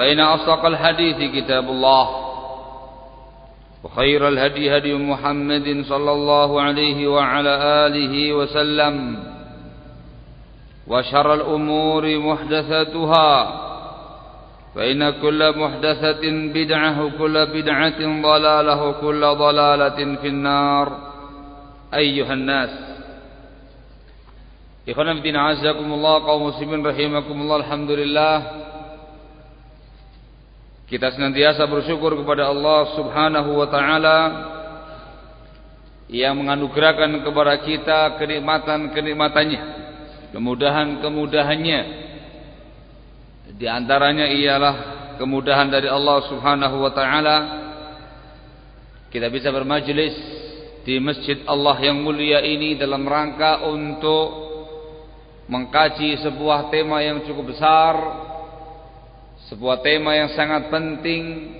فإن أصدق الحديث كتاب الله وخير الهدي هدي محمد صلى الله عليه وعلى آله وسلم وشر الأمور محدثاتها فإن كل محدثة بدعة وكل بدعة ضلالة وكل ضلالة في النار. أيها الناس إخوانا في الدين عزكم الله قوم مسلمين رحمكم الله الحمد لله. Kita senantiasa bersyukur kepada Allah Subhanahu wa taala yang menganugerahkan kepada kita kenikmatan-kenikmatannya, kemudahan-kemudahannya. Di antaranya ialah kemudahan dari Allah Subhanahu wa taala kita bisa bermajlis di masjid Allah yang mulia ini dalam rangka untuk mengkaji sebuah tema yang cukup besar sebuah tema yang sangat penting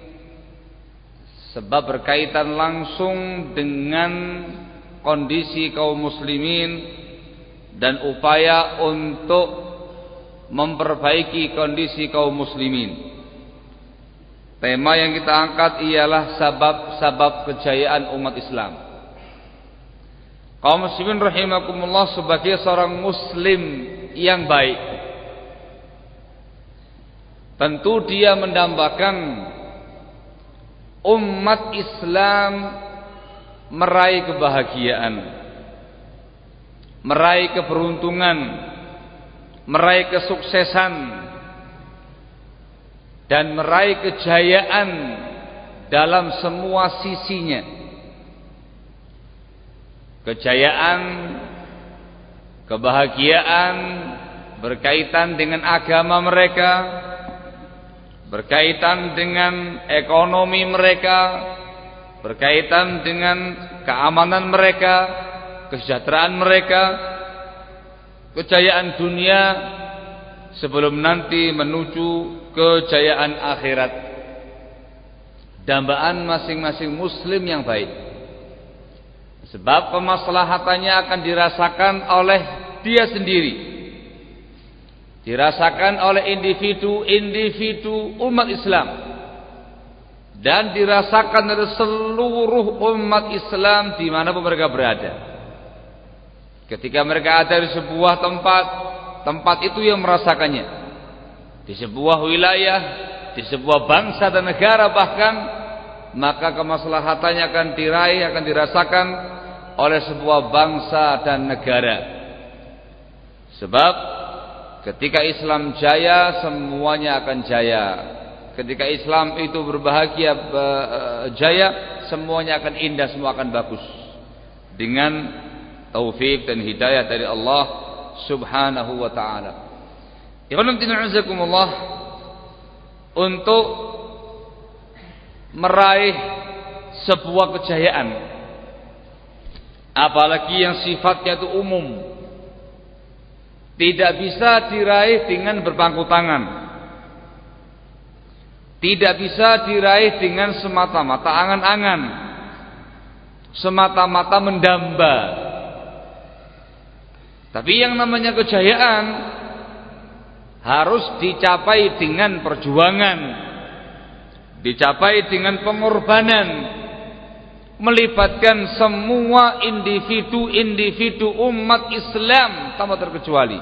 sebab berkaitan langsung dengan kondisi kaum muslimin dan upaya untuk memperbaiki kondisi kaum muslimin. Tema yang kita angkat ialah sabab-sabab kejayaan umat Islam. Kaum muslimin rahimakumullah sebagai seorang muslim yang baik Tentu dia mendambakan umat Islam meraih kebahagiaan, meraih keberuntungan, meraih kesuksesan dan meraih kejayaan dalam semua sisinya. Kejayaan, kebahagiaan berkaitan dengan agama mereka, berkaitan dengan ekonomi mereka, berkaitan dengan keamanan mereka, kesejahteraan mereka, kejayaan dunia sebelum nanti menuju kejayaan akhirat. Dambaan masing-masing muslim yang baik. Sebab kemaslahatannya akan dirasakan oleh dia sendiri dirasakan oleh individu-individu umat Islam dan dirasakan oleh seluruh umat Islam di mana mereka berada. Ketika mereka ada di sebuah tempat, tempat itu yang merasakannya. Di sebuah wilayah, di sebuah bangsa dan negara bahkan, maka kemaslahatannya akan diraih, akan dirasakan oleh sebuah bangsa dan negara. Sebab Ketika Islam jaya semuanya akan jaya ketika Islam itu berbahagia jaya semuanya akan indah semua akan bagus dengan taufik dan hidayah dari Allah Subhanahu wa taala. Ikhwanuddin untuk meraih sebuah kejayaan apalagi yang sifatnya itu umum tidak bisa diraih dengan berpangku tangan tidak bisa diraih dengan semata-mata angan-angan. Semata-mata mendamba. Tapi yang namanya kejayaan harus dicapai dengan perjuangan. Dicapai dengan pengorbanan. Melibatkan semua individu-individu umat Islam tanpa terkecuali.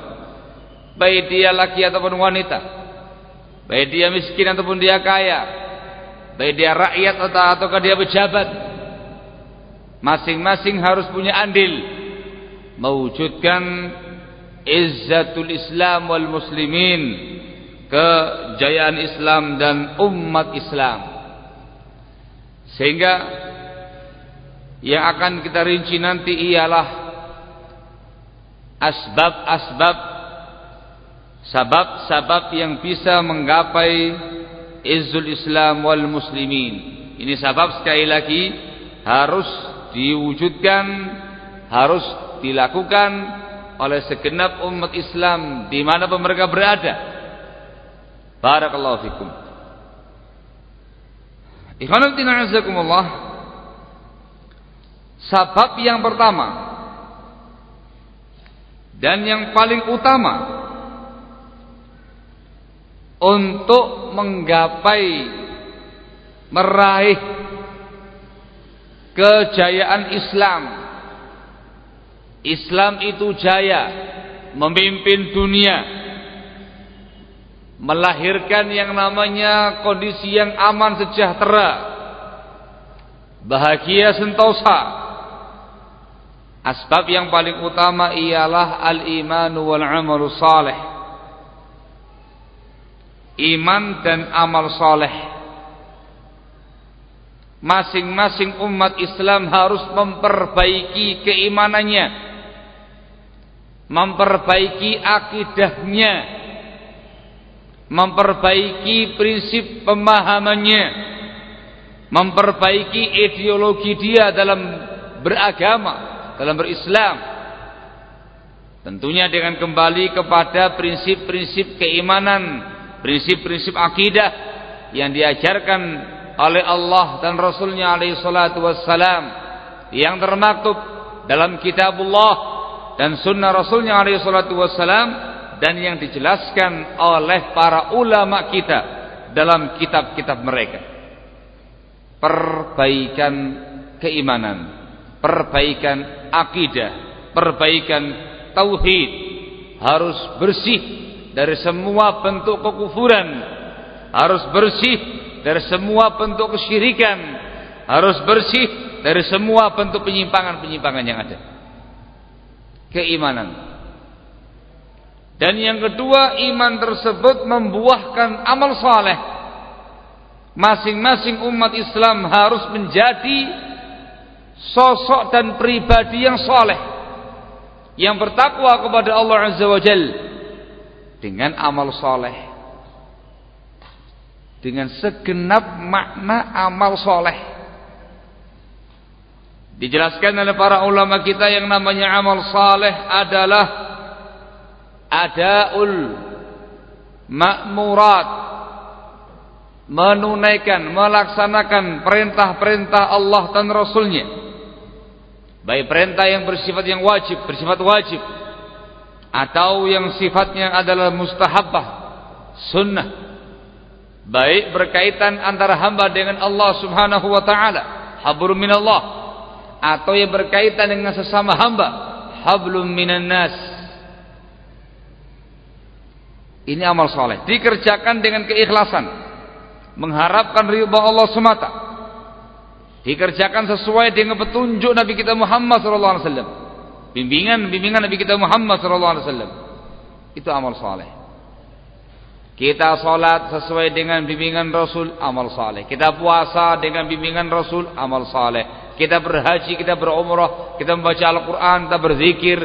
Baik dia laki ataupun wanita Baik dia miskin ataupun dia kaya. Baik dia rakyat atau ataukah dia pejabat. Masing-masing harus punya andil mewujudkan izzatul Islam wal muslimin, kejayaan Islam dan umat Islam. Sehingga yang akan kita rinci nanti ialah asbab-asbab sabab-sabab yang bisa menggapai izzul Islam wal muslimin. Ini sabab sekali lagi harus diwujudkan, harus dilakukan oleh segenap umat Islam di mana mereka berada. Barakallahu fikum. Ikhwanuddin azakumullah. Sabab yang pertama dan yang paling utama untuk menggapai meraih kejayaan Islam. Islam itu jaya memimpin dunia. Melahirkan yang namanya kondisi yang aman sejahtera. Bahagia sentosa. Asbab yang paling utama ialah al-iman wal amal salih iman dan amal soleh. Masing-masing umat Islam harus memperbaiki keimanannya, memperbaiki akidahnya, memperbaiki prinsip pemahamannya, memperbaiki ideologi dia dalam beragama, dalam berislam. Tentunya dengan kembali kepada prinsip-prinsip keimanan prinsip-prinsip akidah yang diajarkan oleh Allah dan Rasulnya alaihi salatu wassalam yang termaktub dalam kitabullah dan sunnah Rasulnya alaihi salatu wassalam dan yang dijelaskan oleh para ulama kita dalam kitab-kitab mereka perbaikan keimanan perbaikan akidah perbaikan tauhid harus bersih dari semua bentuk kekufuran harus bersih dari semua bentuk kesyirikan harus bersih dari semua bentuk penyimpangan-penyimpangan yang ada. Keimanan. Dan yang kedua iman tersebut membuahkan amal saleh. Masing-masing umat Islam harus menjadi sosok dan pribadi yang saleh yang bertakwa kepada Allah Azza wa Jalla dengan amal soleh dengan segenap makna amal soleh. Dijelaskan oleh para ulama kita yang namanya amal soleh adalah adaul makmurat menunaikan melaksanakan perintah-perintah Allah dan Rasulnya baik perintah yang bersifat yang wajib bersifat wajib. Atau yang sifatnya adalah mustahabah sunnah. Baik berkaitan antara hamba dengan Allah Subhanahu wa taala. Hablum minallah. Atau yang berkaitan dengan sesama hamba. Hablum minan nas. Ini amal soleh. Dikerjakan dengan keikhlasan. Mengharapkan ridha Allah semata dikerjakan sesuai dengan petunjuk Nabi kita Muhammad sallallahu alaihi wasallam bimbingan bimbingan Nabi kita Muhammad sallallahu alaihi wasallam itu amal saleh Kita sholat sesuai dengan bimbingan Rasul, amal saleh. Kita puasa dengan bimbingan Rasul, amal saleh. Kita berhaji, kita berumrah, kita membaca Al-Quran, kita berzikir,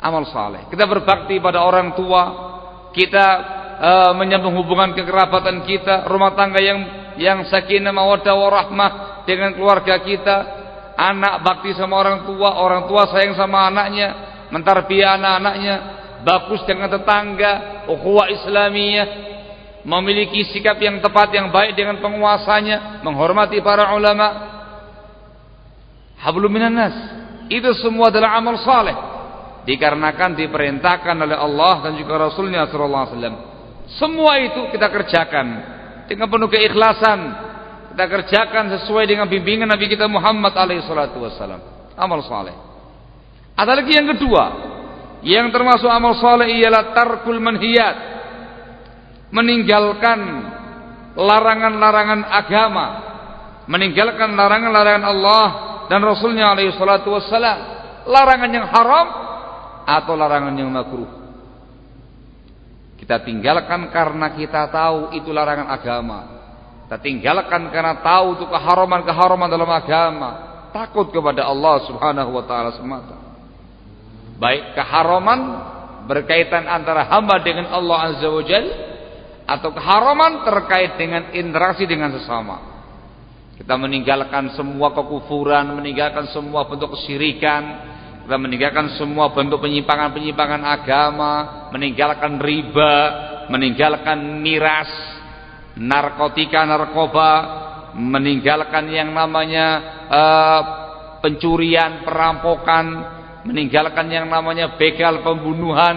amal saleh. Kita berbakti pada orang tua, kita uh, menyambung hubungan kekerabatan kita, rumah tangga yang yang sakinah mawaddah warahmah dengan keluarga kita, anak bakti sama orang tua, orang tua sayang sama anaknya, mentarbiyah anak-anaknya, bagus dengan tetangga, ukhuwah Islamiyah, memiliki sikap yang tepat yang baik dengan penguasanya, menghormati para ulama. Hablum minan nas. Itu semua adalah amal saleh. Dikarenakan diperintahkan oleh Allah dan juga Rasulnya sallallahu alaihi wasallam. Semua itu kita kerjakan dengan penuh keikhlasan. Kita kerjakan sesuai dengan bimbingan Nabi kita Muhammad alaihi. Amal saleh. Ada lagi yang kedua, yang termasuk amal soleh ialah tarkul manhiyat. Meninggalkan larangan-larangan agama. Meninggalkan larangan-larangan Allah dan Rasulnya alaihi. Larangan yang haram atau larangan yang makruh. Kita tinggalkan karena kita tahu itu larangan agama. Kita tinggalkan karena tahu itu keharaman-keharaman dalam agama. Takut kepada Allah subhanahu wa ta'ala semata baik keharaman berkaitan antara hamba dengan Allah Azza wa Jal atau keharaman terkait dengan interaksi dengan sesama. Kita meninggalkan semua kekufuran, meninggalkan semua bentuk kesyirikan, kita meninggalkan semua bentuk penyimpangan-penyimpangan agama, meninggalkan riba, meninggalkan miras, narkotika, narkoba, meninggalkan yang namanya uh, pencurian, perampokan, meninggalkan yang namanya begal pembunuhan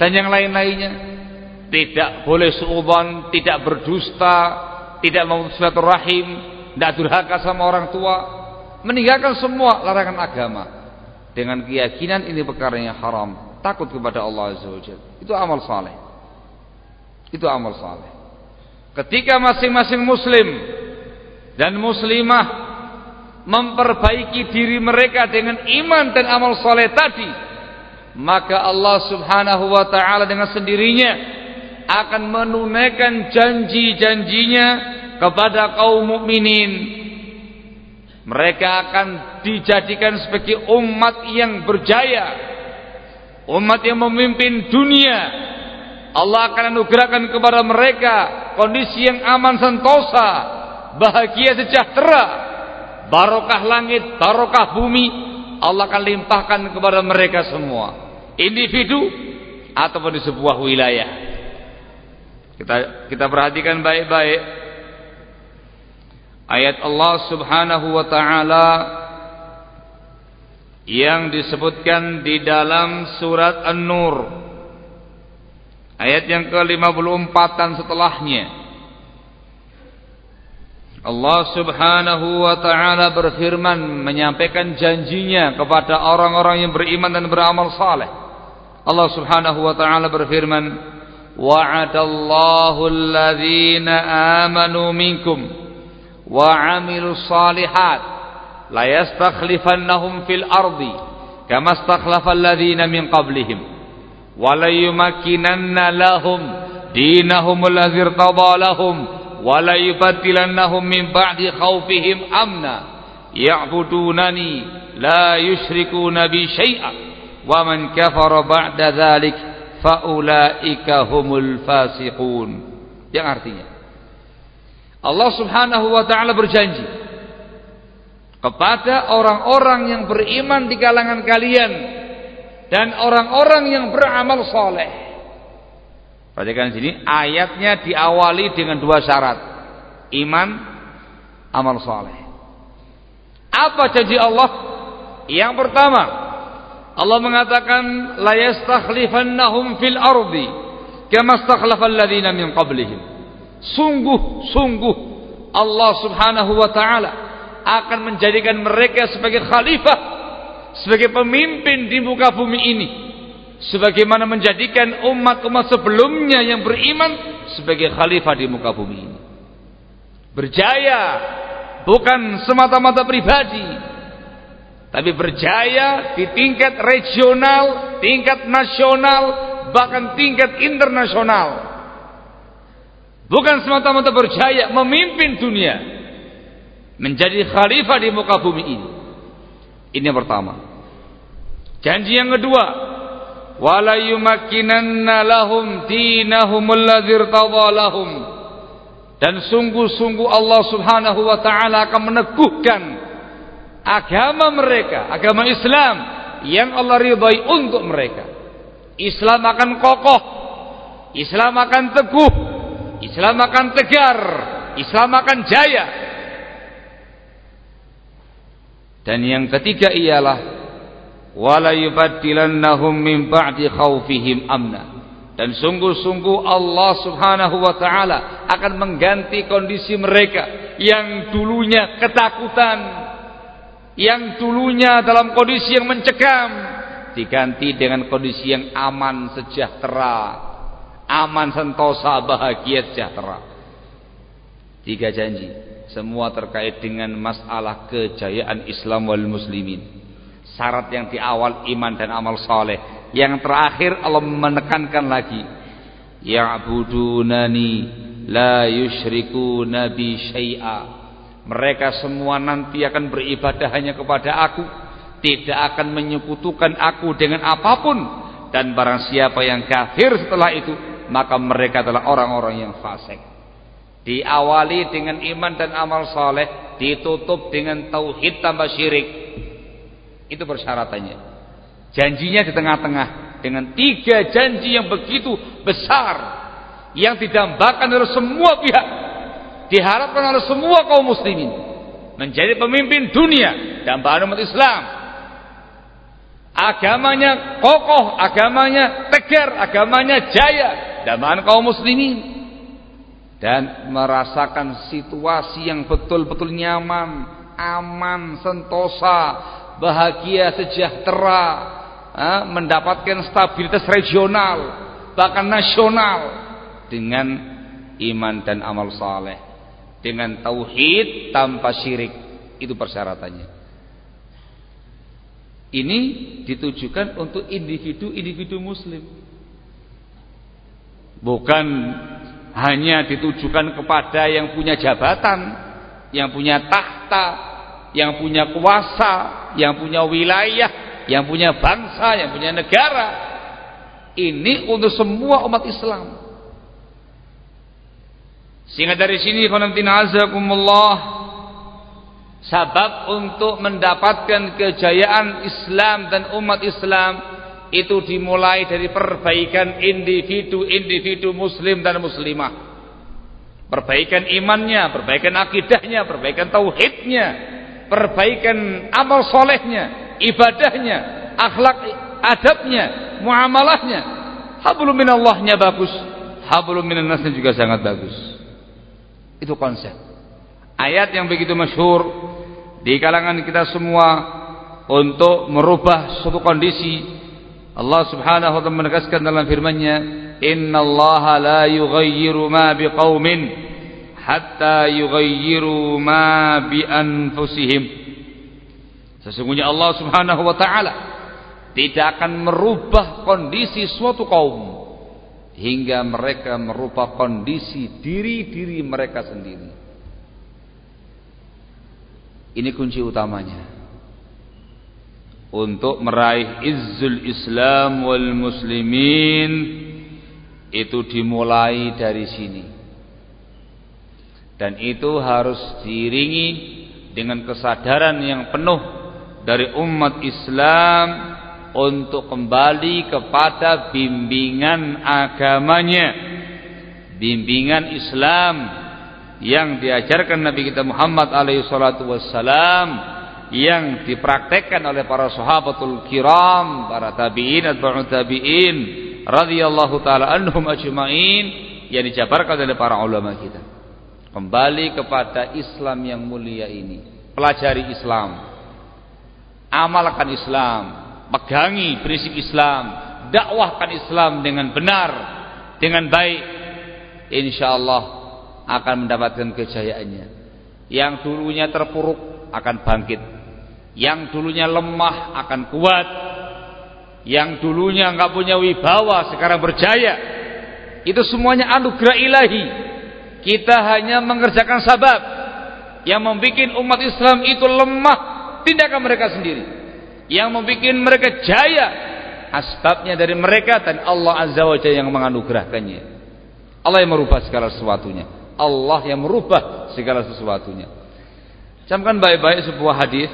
dan yang lain-lainnya. Tidak boleh suudzon tidak berdusta tidak memutus rahim tidak durhaka sama orang tua. Meninggalkan semua larangan agama. Dengan keyakinan ini perkara yang haram takut kepada Allah Azza wa itu amal saleh. Itu amal saleh. Ketika masing-masing muslim dan muslimah memperbaiki diri mereka dengan iman dan amal soleh tadi maka Allah subhanahu wa ta'ala dengan sendirinya akan menunaikan janji-janjinya kepada kaum mukminin. Mereka akan dijadikan sebagai umat yang berjaya umat yang memimpin dunia Allah akan anugerahkan kepada mereka kondisi yang aman sentosa bahagia sejahtera barokah langit, barokah bumi, Allah akan limpahkan kepada mereka semua. Individu ataupun di sebuah wilayah. Kita kita perhatikan baik-baik ayat Allah Subhanahu wa taala yang disebutkan di dalam surat An-Nur. Ayat yang ke-54 dan setelahnya. Allah subhanahu wa ta'ala berfirman menyampaikan janjinya kepada orang-orang yang beriman dan beramal saleh. Allah subhanahu wa ta'ala berfirman wa'adallahu alladhina amanu minkum wa 'amilus salihat la yastakhlifannahum fil ardi kama istakhlafa alladhina min qablihim wa la yumakkinanna lahum dinahum alladhi irtada lahum wala yubaddilannahum min ba'di khawfihim amna ya'budunani la yusyrikuna bi syai'a wa man kafara ba'da dzalik faulaika humul fasiqun yang artinya Allah Subhanahu wa taala berjanji kepada orang-orang yang beriman di kalangan kalian dan orang-orang yang beramal soleh Perhatikan sini ayatnya diawali dengan dua syarat. Iman, amal soleh. Apa janji Allah? Yang pertama, Allah mengatakan la yastakhlifannahum fil ardi kama stakhlafal ladzina min qablihim. Sungguh-sungguh Allah Subhanahu wa taala akan menjadikan mereka sebagai khalifah, sebagai pemimpin di muka bumi ini sebagaimana menjadikan umat-umat sebelumnya yang beriman sebagai khalifah di muka bumi ini. Berjaya bukan semata-mata pribadi, tapi berjaya di tingkat regional, tingkat nasional, bahkan tingkat internasional. Bukan semata-mata berjaya memimpin dunia menjadi khalifah di muka bumi ini. Ini yang pertama. Janji yang kedua, wala yumakkinanna lahum dinahum lahum. Dan sungguh-sungguh Allah Subhanahu wa taala akan meneguhkan agama mereka, agama Islam yang Allah ridhai untuk mereka. Islam akan kokoh, Islam akan teguh, Islam akan tegar, Islam akan jaya. Dan yang ketiga ialah wala yubaddilannahum min ba'di khaufihim amna. Dan sungguh-sungguh Allah Subhanahu wa taala akan mengganti kondisi mereka yang dulunya ketakutan, yang dulunya dalam kondisi yang mencekam diganti dengan kondisi yang aman sejahtera aman sentosa bahagia sejahtera tiga janji. Semua terkait dengan masalah kejayaan Islam wal muslimin. Syarat yang di awal iman dan amal soleh yang terakhir Allah menekankan lagi. Ya'budunani la yushriku nabi syai'a. Mereka semua nanti akan beribadah hanya kepada aku. Tidak akan menyekutukan aku dengan apa pun. Dan barang siapa yang kafir setelah itu maka mereka adalah orang-orang yang fasik. Diawali dengan iman dan amal soleh, ditutup dengan tauhid tambah syirik. Itu persyaratannya. Janjinya di tengah-tengah dengan tiga janji yang begitu besar yang didambakan oleh semua pihak, diharapkan oleh semua kaum muslimin menjadi pemimpin dunia dan umat Islam agamanya kokoh, agamanya tegar, agamanya jaya, dambaan kaum muslimin dan merasakan situasi yang betul-betul nyaman, aman, sentosa, bahagia, sejahtera, mendapatkan stabilitas regional, bahkan nasional dengan iman dan amal saleh, dengan tauhid tanpa syirik. Itu persyaratannya. Ini ditujukan untuk individu-individu muslim bukan hanya ditujukan kepada yang punya jabatan, yang punya tahta, yang punya kuasa, yang punya wilayah, yang punya bangsa, yang punya negara. Ini untuk semua umat Islam. Sehingga dari sini azakumullah sabab untuk mendapatkan kejayaan Islam dan umat Islam itu dimulai dari perbaikan individu-individu muslim dan muslimah. Perbaikan imannya, perbaikan akidahnya, perbaikan tauhidnya, perbaikan amal solehnya, ibadahnya, akhlak adabnya, muamalahnya. Hablum minallahnya bagus, hablum minannasnya juga sangat bagus. Itu konsep. Ayat yang begitu masyhur di kalangan kita semua untuk merubah suatu kondisi Allah Subhanahu wa taala menegaskan dalam firman-Nya, "Innallaha la yughayyiru ma biqaumin hatta yughayyiru ma bi anfusihim." Sesungguhnya Allah Subhanahu wa taala tidak akan merubah kondisi suatu kaum hingga mereka merubah kondisi diri-diri mereka sendiri. Ini kunci utamanya untuk meraih izzul Islam wal muslimin itu dimulai dari sini. Dan itu harus diiringi dengan kesadaran yang penuh dari umat Islam untuk kembali kepada bimbingan agamanya. Bimbingan Islam yang diajarkan Nabi kita Muhammad alaihi salatu wassalam yang dipraktekkan oleh para sahabatul kiram, para tabi'in atba'u tabi'in radhiyallahu taala anhum ajma'in yang dijabarkan oleh para ulama kita. Kembali kepada Islam yang mulia ini. Pelajari Islam. Amalkan Islam, pegangi prinsip Islam, dakwahkan Islam dengan benar, dengan baik. Insyaallah akan mendapatkan kejayaannya. Yang dulunya terpuruk akan bangkit yang dulunya lemah akan kuat. Yang dulunya nggak punya wibawa sekarang berjaya. Itu semuanya anugerah ilahi. Kita hanya mengerjakan sabab. Yang membuat umat Islam itu lemah tindakan mereka sendiri. Yang membuat mereka jaya asbabnya dari mereka dan Allah Azza wa Jalla yang menganugerahkannya. Allah yang merubah segala sesuatunya. Allah yang merubah segala sesuatunya. Camkan baik-baik sebuah hadis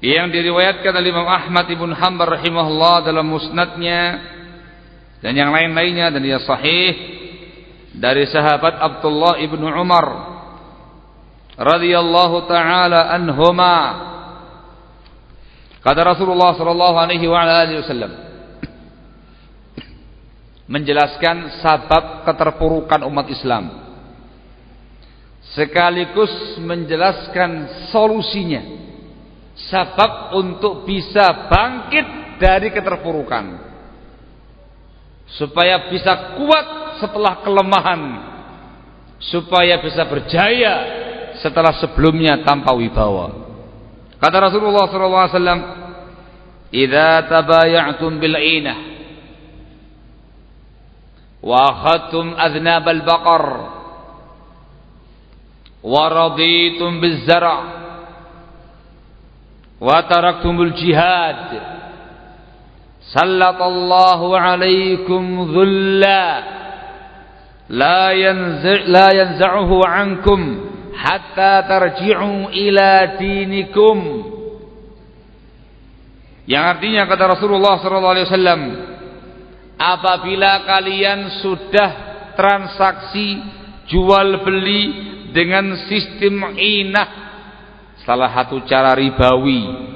yang diriwayatkan oleh Imam Ahmad ibn Hanbal rahimahullah dalam musnadnya dan yang lain-lainnya dan dia sahih dari sahabat Abdullah ibn Umar radhiyallahu taala anhuma. Kata Rasulullah sallallahu alaihi wasallam menjelaskan sabab keterpurukan umat Islam sekaligus menjelaskan solusinya Sebab untuk bisa bangkit dari keterpurukan. Supaya bisa kuat setelah kelemahan. Supaya bisa berjaya setelah sebelumnya tanpa wibawa. Kata Rasulullah SAW, "Idza tabaya'tum bil 'inah wa akhadtum adnab al-baqar wa raditum biz-zara' wa taraktumul jihad. Sallallahu alaikum dhulla. La yanzi' la yanza'uhu ankum hatta tarji'u ila dinikum. Yang artinya kata Rasulullah sallallahu alaihi wasallam apabila kalian sudah transaksi jual beli dengan sistem inah salah satu cara ribawi.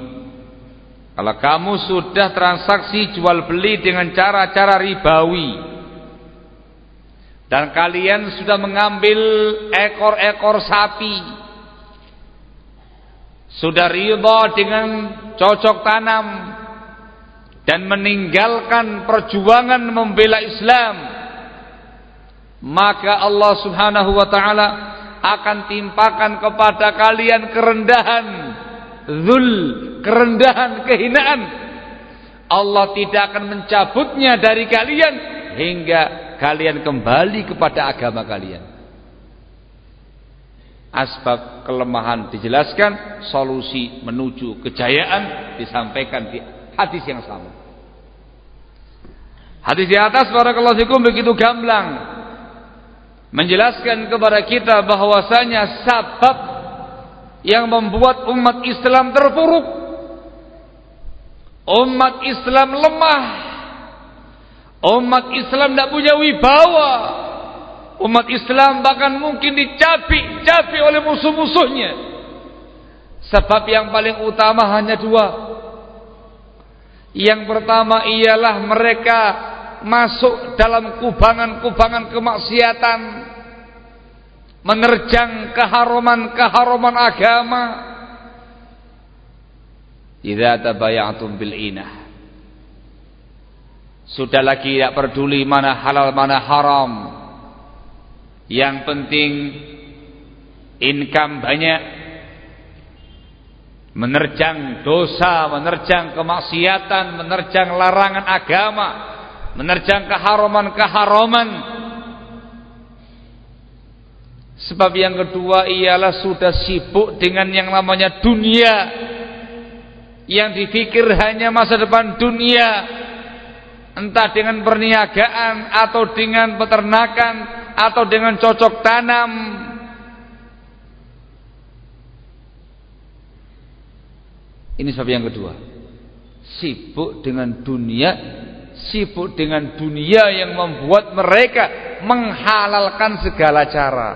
Kalau kamu sudah transaksi jual beli dengan cara-cara ribawi dan kalian sudah mengambil ekor-ekor sapi sudah riba dengan cocok tanam dan meninggalkan perjuangan membela Islam maka Allah Subhanahu wa taala akan timpakan kepada kalian kerendahan zul kerendahan kehinaan. Allah tidak akan mencabutnya dari kalian hingga kalian kembali kepada agama kalian. Asbab kelemahan dijelaskan solusi menuju kejayaan disampaikan di hadis yang sama. Hadis di atas barakallahu fikum begitu gamblang menjelaskan kepada kita bahwasanya sabab yang membuat umat Islam terpuruk umat Islam lemah umat Islam tidak punya wibawa umat Islam bahkan mungkin dicapi-capi oleh musuh-musuhnya. Sebab yang paling utama hanya dua. Yang pertama ialah mereka masuk dalam kubangan-kubangan kemaksiatan menerjang keharuman-keharuman agama. Idza tabayatum bil inah. Sudah lagi tidak peduli mana halal mana haram. Yang penting income banyak. Menerjang dosa menerjang kemaksiatan menerjang larangan agama menerjang keharuman-keharuman sebab yang kedua ialah sudah sibuk dengan yang namanya dunia. Yang dipikir hanya masa depan dunia. Entah dengan perniagaan atau dengan peternakan atau dengan cocok tanam. Ini sebab yang kedua. Sibuk dengan dunia sibuk dengan dunia yang membuat mereka menghalalkan segala cara.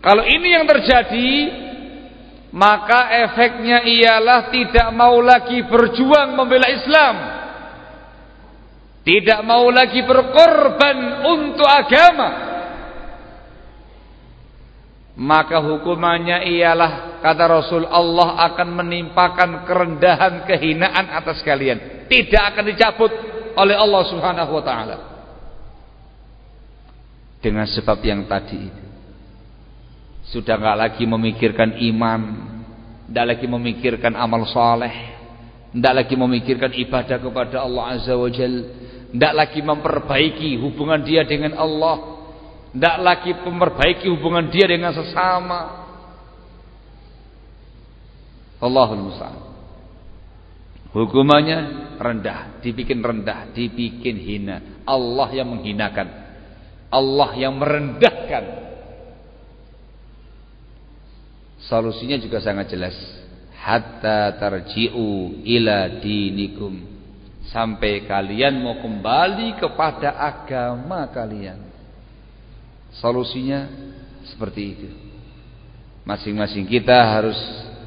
Kalau ini yang terjadi, maka efeknya ialah tidak mau lagi berjuang membela Islam. Tidak mau lagi berkorban untuk agama maka hukumannya ialah kata Rasul Allah akan menimpakan kerendahan kehinaan atas kalian tidak akan dicabut oleh Allah Subhanahu wa taala dengan sebab yang tadi itu sudah enggak lagi memikirkan iman tidak lagi memikirkan amal soleh, tidak lagi memikirkan ibadah kepada Allah Azza wa Jal, tidak lagi memperbaiki hubungan dia dengan Allah, tidak lagi memperbaiki hubungan dia dengan sesama. Allahul Musta'an. Hukumannya rendah, dibikin rendah, dibikin hina. Allah yang menghinakan. Allah yang merendahkan. Solusinya juga sangat jelas. Hatta tarji'u ila dinikum. Sampai kalian mau kembali kepada agama kalian. Solusinya seperti itu. Masing-masing kita harus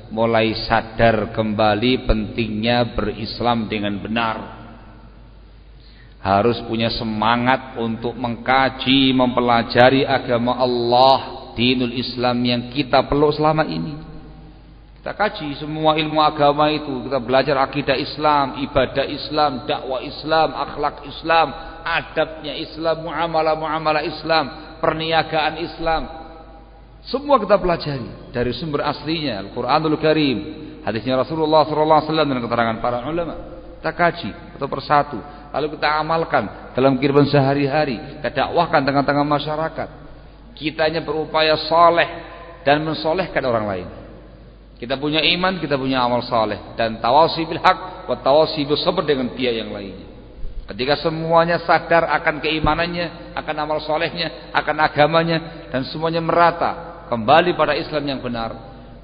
mulai sadar kembali pentingnya berislam dengan benar. Harus punya semangat untuk mengkaji, mempelajari agama Allah, dinul Islam yang kita peluk selama ini. Kita kaji semua ilmu agama itu, kita belajar akidah Islam, ibadah Islam, dakwah Islam, akhlak Islam, adabnya Islam, muamalah-muamalah Islam, perniagaan Islam, semua kita pelajari dari sumber aslinya Al-Qur'anul Karim, hadisnya Rasulullah wasallam dan keterangan para ulama. Kita kaji satu persatu, lalu kita amalkan dalam kehidupan sehari-hari, kita dakwahkan tengah-tengah masyarakat. Kitanya berupaya soleh dan mensolehkan orang lain. Kita punya iman, kita punya amal soleh dan tawasi bil haq wa tawasi bil dengan pihak yang lainnya. Ketika semuanya sadar akan keimanannya, akan amal solehnya, akan agamanya dan semuanya merata kembali pada Islam yang benar,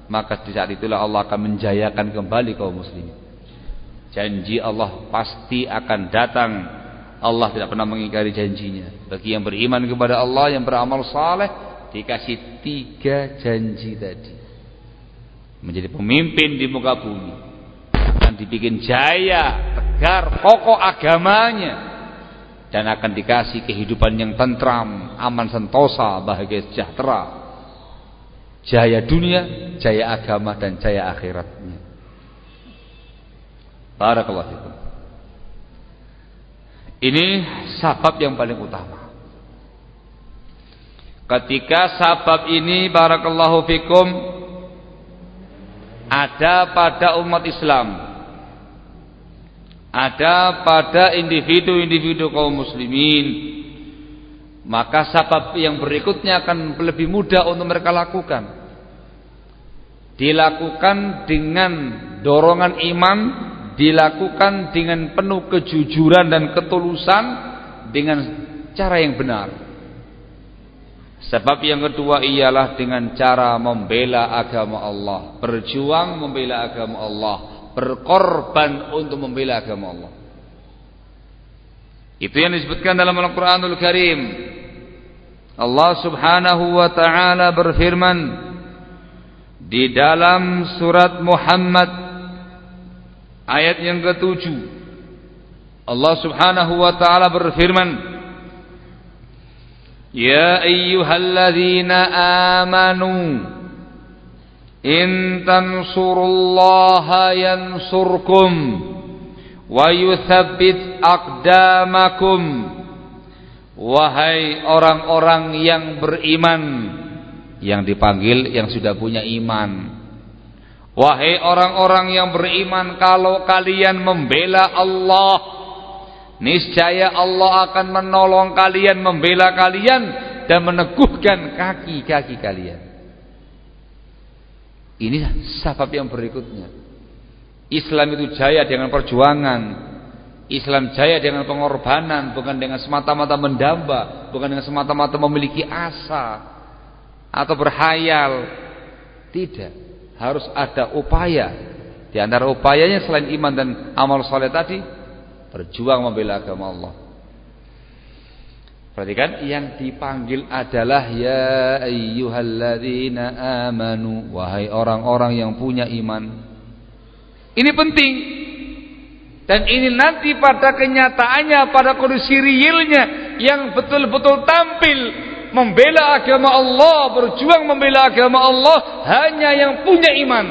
maka di saat itulah Allah akan menjayakan kembali kaum muslimin. Janji Allah pasti akan datang. Allah tidak pernah mengingkari janjinya. Bagi yang beriman kepada Allah, yang beramal saleh, dikasih tiga janji tadi. Menjadi pemimpin di muka bumi. Akan dibikin jaya, tegar, kokoh agamanya. Dan akan dikasih kehidupan yang tentram, aman sentosa, bahagia sejahtera Jaya dunia, jaya agama dan jaya akhiratnya. Barakallahu fikum. Ini sabab yang paling utama. Ketika sabab ini barakallahu fikum ada pada umat Islam, ada pada individu-individu kaum muslimin maka sabab yang berikutnya akan lebih mudah untuk mereka lakukan. Dilakukan dengan dorongan iman, dilakukan dengan penuh kejujuran dan ketulusan dengan cara yang benar. Sebab yang kedua ialah dengan cara membela agama Allah, berjuang membela agama Allah, berkorban untuk membela agama Allah. Itu yang disebutkan dalam Al-Qur'anul Karim. Allah Subhanahu wa taala berfirman di dalam surat Muhammad ayat yang ketujuh Allah Subhanahu wa taala berfirman Ya ayyuhalladzina amanu in tansurullaha yansurkum wa yuthabbit aqdamakum. Wahai orang-orang yang beriman Yang dipanggil yang sudah punya iman. Wahai orang-orang yang beriman Kalau kalian membela Allah Niscaya Allah akan menolong kalian Membela kalian Dan meneguhkan kaki-kaki kalian. Ini sebab yang berikutnya. Islam itu jaya dengan perjuangan. Islam jaya dengan pengorbanan, bukan dengan semata-mata mendamba, bukan dengan semata-mata memiliki asa atau berhayal. Tidak, harus ada upaya. Di antara upayanya selain iman dan amal soleh tadi, berjuang membela agama Allah. Perhatikan yang dipanggil adalah ya ayyuhalladzina amanu wahai orang-orang yang punya iman. Ini penting dan ini nanti pada kenyataannya, pada kondisi realnya yang betul-betul tampil membela agama Allah, berjuang membela agama Allah hanya yang punya iman.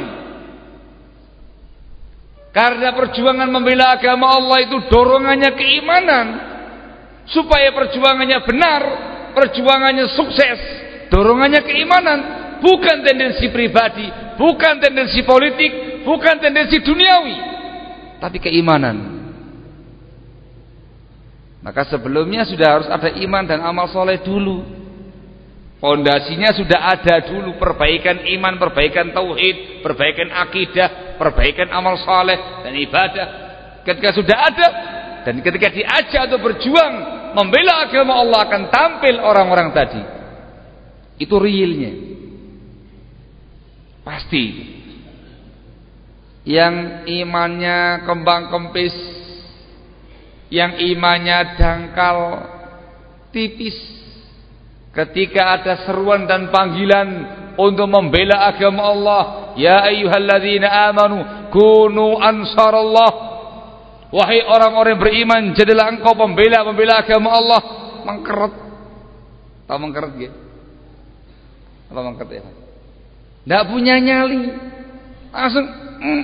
Karena perjuangan membela agama Allah itu dorongannya keimanan. Supaya perjuangannya benar, perjuangannya sukses, dorongannya keimanan, bukan tendensi pribadi, bukan tendensi politik, bukan tendensi duniawi, tapi keimanan. Maka sebelumnya sudah harus ada iman dan amal soleh dulu. Fondasinya sudah ada dulu perbaikan iman, perbaikan tauhid, perbaikan akidah, perbaikan amal soleh dan ibadah. Ketika sudah ada dan ketika diajak untuk berjuang membela agama Allah akan tampil orang-orang tadi. Itu realnya. Pasti. Yang imannya kembang kempis, yang imannya dangkal tipis. Ketika ada seruan dan panggilan untuk membela agama Allah, ya ayyuhalladzina amanu kunu ansarallah Wahai orang-orang beriman, jadilah engkau pembela-pembela agama Allah. Mengkeret. Tahu mengkeret ya? Apa mengkeret ya? Tidak punya nyali. Langsung mm,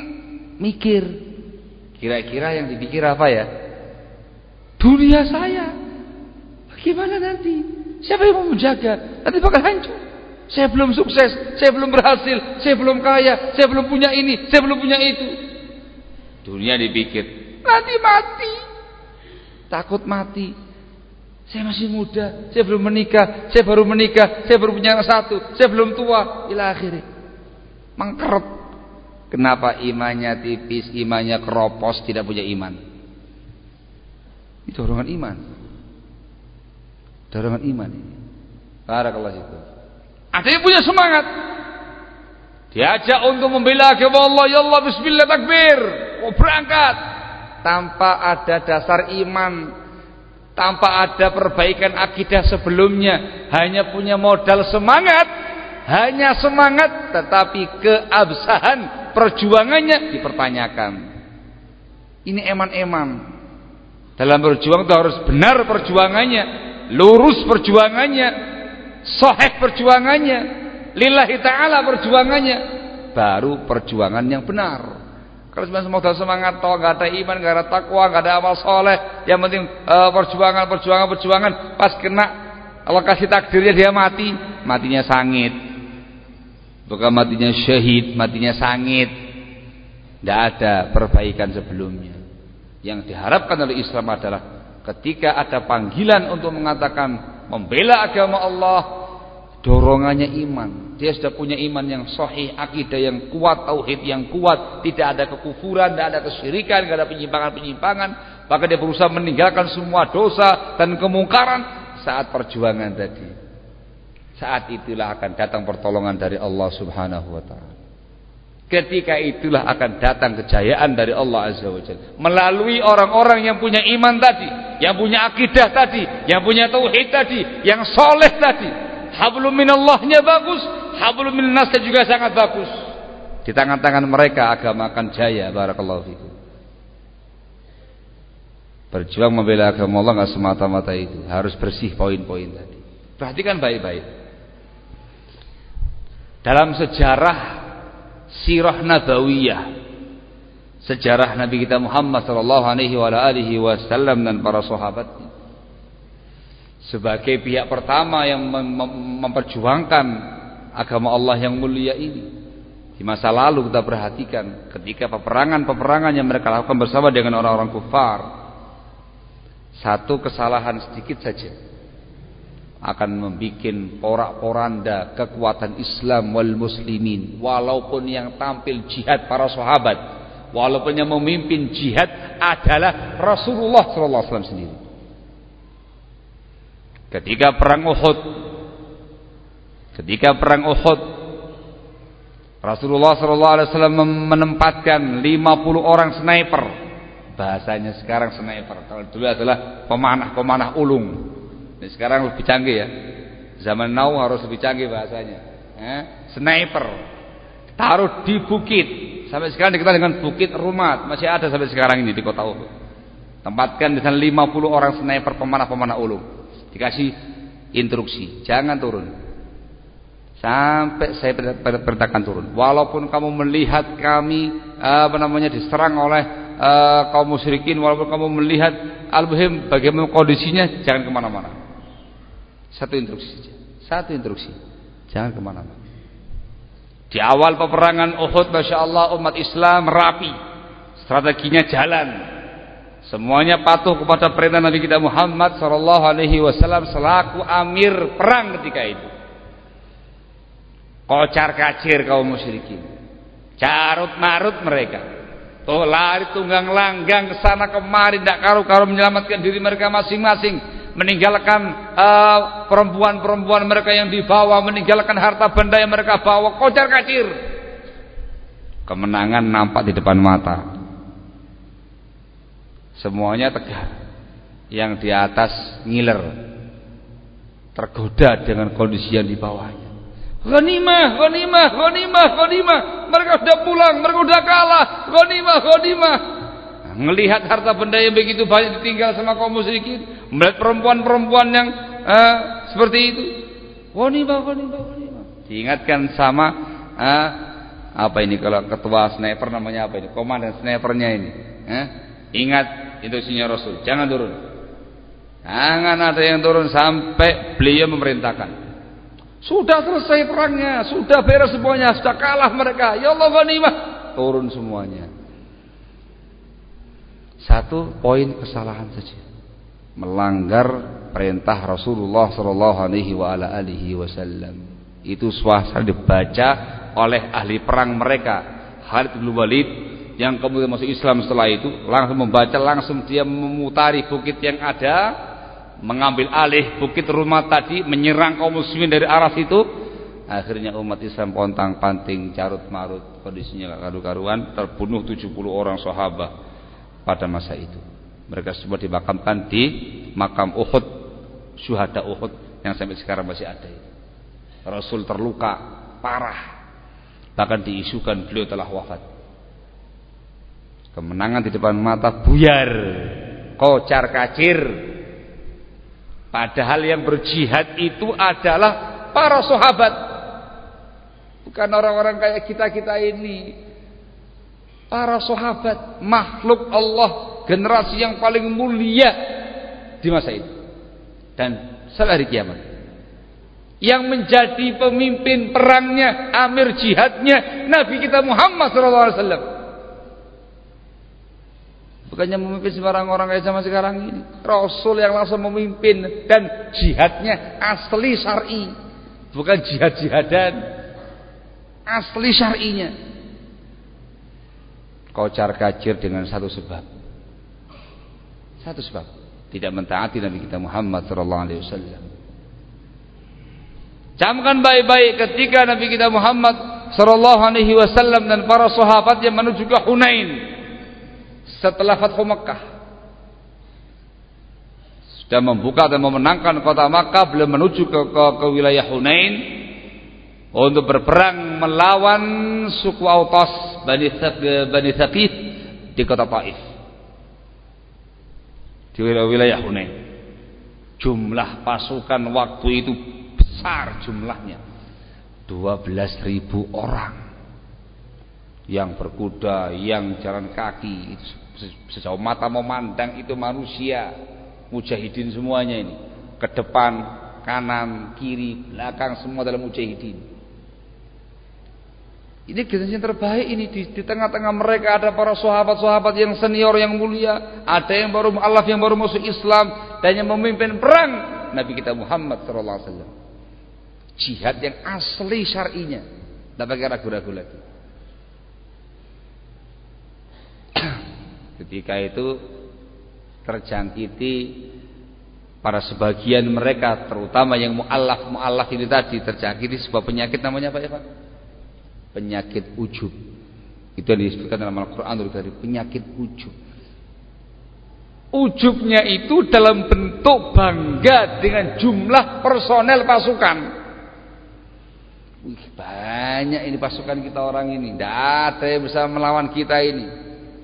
mikir. Kira-kira yang dipikir apa ya? Dunia saya. Bagaimana nanti? Siapa yang mau menjaga? Nanti bakal hancur. Saya belum sukses, saya belum berhasil, saya belum kaya, saya belum punya ini, saya belum punya itu. Dunia dipikir, nanti mati. Takut mati. Saya masih muda, saya belum menikah, saya baru menikah, saya baru punya satu, saya belum tua, ila akhirnya. Mengkeret. Kenapa imannya tipis, imannya keropos, tidak punya iman? Itu dorongan iman. Dorongan iman ini. Barakallahu itu. Ada yang punya semangat. Diajak untuk membela agama Allah, ya Allah bismillah takbir. Oh berangkat tanpa ada dasar iman, tanpa ada perbaikan akidah sebelumnya, hanya punya modal semangat, hanya semangat tetapi keabsahan perjuangannya dipertanyakan. Ini eman-eman. Dalam berjuang itu harus benar perjuangannya, lurus perjuangannya, sahih perjuangannya, lillahi taala perjuangannya, baru perjuangan yang benar. Kalau cuma modal semangat toh nggak ada iman, nggak ada takwa, nggak ada amal soleh, yang penting uh, perjuangan, perjuangan, perjuangan. Pas kena Allah kasih takdirnya dia mati, matinya sangit. Bukan matinya syahid, matinya sangit. Tidak ada perbaikan sebelumnya. Yang diharapkan oleh Islam adalah ketika ada panggilan untuk mengatakan membela agama Allah, dorongannya iman. Dia sudah punya iman yang sahih, akidah yang kuat, tauhid yang kuat, tidak ada kekufuran, tidak ada kesyirikan, tidak ada penyimpangan-penyimpangan. Bahkan dia berusaha meninggalkan semua dosa dan kemungkaran saat perjuangan tadi. Saat itulah akan datang pertolongan dari Allah Subhanahu wa taala. Ketika itulah akan datang kejayaan dari Allah Azza wa Jalla. Melalui orang-orang yang punya iman tadi, yang punya akidah tadi, yang punya tauhid tadi, yang soleh tadi hablum minallahnya bagus, hablum minnasnya juga sangat bagus. Di tangan-tangan mereka agama akan jaya. Barakallahu fikum. Berjuang membela agama Allah nggak semata-mata itu, harus bersih poin-poin tadi. Perhatikan baik-baik. Dalam sejarah sirah nabawiyah, sejarah Nabi kita Muhammad sallallahu alaihi wasallam dan para sahabatnya sebagai pihak pertama yang mem memperjuangkan agama Allah yang mulia ini. Di masa lalu kita perhatikan ketika peperangan-peperangan yang mereka lakukan bersama dengan orang-orang kufar. Satu kesalahan sedikit saja akan membuat porak-poranda kekuatan Islam wal muslimin. Walaupun yang tampil jihad para sahabat walaupun yang memimpin jihad adalah Rasulullah sallallahu alaihi wasallam sendiri. Ketika perang Uhud Ketika perang Uhud Rasulullah SAW menempatkan 50 orang sniper. Bahasanya sekarang sniper Kalau dulu adalah pemanah-pemanah ulung Ini sekarang lebih canggih ya Zaman now harus lebih canggih bahasanya eh? Sniper Taruh di bukit Sampai sekarang dikenal dengan bukit rumat Masih ada sampai sekarang ini di kota Uhud Tempatkan di sana 50 orang sniper pemanah-pemanah ulung Dikasih instruksi, jangan turun. Sampai saya perintahkan turun. Walaupun kamu melihat kami apa namanya diserang oleh uh, kaum musyrikin, walaupun kamu melihat al-muhim bagaimana kondisinya, jangan ke mana-mana. Satu instruksi saja. Satu instruksi. Jangan ke mana-mana. Di awal peperangan Uhud Masya Allah umat Islam rapi. Strateginya jalan. Semuanya patuh kepada perintah Nabi kita Muhammad sallallahu alaihi wasallam selaku amir perang ketika itu. Kocar kacir kaum musyrikin. Carut marut mereka. Tuh lari tunggang langgang ke sana kemari tidak karu-karu menyelamatkan diri mereka masing-masing, meninggalkan eh, perempuan-perempuan uh, mereka yang dibawa, meninggalkan harta benda yang mereka bawa, kocar kacir. Kemenangan nampak di depan mata. Semuanya tegar. Yang di atas ngiler. Tergoda dengan kondisi yang di bawahnya. Ghanimah, ghanimah, ghanimah, ghanimah. Mereka sudah pulang, mereka sudah kalah. Ghanimah, ghanimah. Nah, melihat harta benda yang begitu banyak ditinggal sama kaum musyrikin, melihat perempuan-perempuan yang uh, seperti itu. Ghanimah, ghanimah, ghanimah. Diingatkan sama uh, apa ini kalau ketua sniper namanya apa ini? Komandan snipernya ini. Uh, ingat itu sinyal Rasul, jangan turun. Jangan ada yang turun sampai beliau memerintahkan. Sudah selesai perangnya, sudah beres semuanya, sudah kalah mereka. Ya Allah ghanimah, turun semuanya. Satu poin kesalahan saja. Melanggar perintah Rasulullah sallallahu alaihi wasallam. Itu suasana dibaca oleh ahli perang mereka. Khalid bin Walid yang kemudian masuk Islam setelah itu langsung membaca langsung dia memutari bukit yang ada mengambil alih bukit rumah tadi menyerang kaum muslimin dari arah situ akhirnya umat Islam pontang panting carut marut kondisinya karu-karuan terbunuh 70 orang sahabat pada masa itu mereka semua dimakamkan di makam Uhud syuhada Uhud yang sampai sekarang masih ada Rasul terluka parah. Bahkan diisukan beliau telah wafat. Kemenangan di depan mata buyar kocar kacir. Padahal yang berjihad itu adalah para sahabat. Bukan orang-orang kayak kita-kita ini. Para sahabat, makhluk Allah, generasi yang paling mulia di masa itu. Dan sampai hari kiamat. Yang menjadi pemimpin perangnya, amir jihadnya Nabi kita Muhammad SAW. Bukannya memimpin sembarang orang kayak zaman sekarang ini. Rasul yang langsung memimpin dan jihadnya asli syar'i. Bukan jihad-jihadan. Asli syar'inya. Kocar kacir dengan satu sebab. Satu sebab. Tidak mentaati Nabi kita Muhammad sallallahu alaihi wasallam. Camkan baik-baik ketika Nabi kita Muhammad sallallahu alaihi wasallam dan para sahabat yang menuju ke Hunain setelah Fathu Mekah sudah membuka dan memenangkan kota Makkah beliau menuju ke, ke, ke wilayah Hunain untuk berperang melawan suku Autas Bani Thaqif di kota Taif di wilayah, wilayah Hunain jumlah pasukan waktu itu besar jumlahnya. 12.000 orang. Yang berkuda, yang jalan kaki itu sejauh mata memandang itu manusia. Mujahidin semuanya ini. Ke depan kanan kiri belakang semua dalam mujahidin ini generasi yang terbaik ini. Di, tengah-tengah mereka ada para sahabat-sahabat yang senior yang mulia. Ada yang baru Allah yang baru masuk Islam. Dan yang memimpin perang Nabi kita Muhammad SAW jihad yang asli syar'inya. Tidak pakai ragu-ragu lagi. Ketika itu terjangkiti para sebagian mereka terutama yang mu'allaf mu'allaf ini tadi terjangkiti sebuah penyakit namanya apa ya Pak? Penyakit ujub. Itu yang disebutkan dalam Al-Qur'an dari penyakit ujub. Ujubnya itu dalam bentuk bangga dengan jumlah personel pasukan. Wih, banyak ini pasukan kita orang ini. Tidak ada yang bisa melawan kita ini.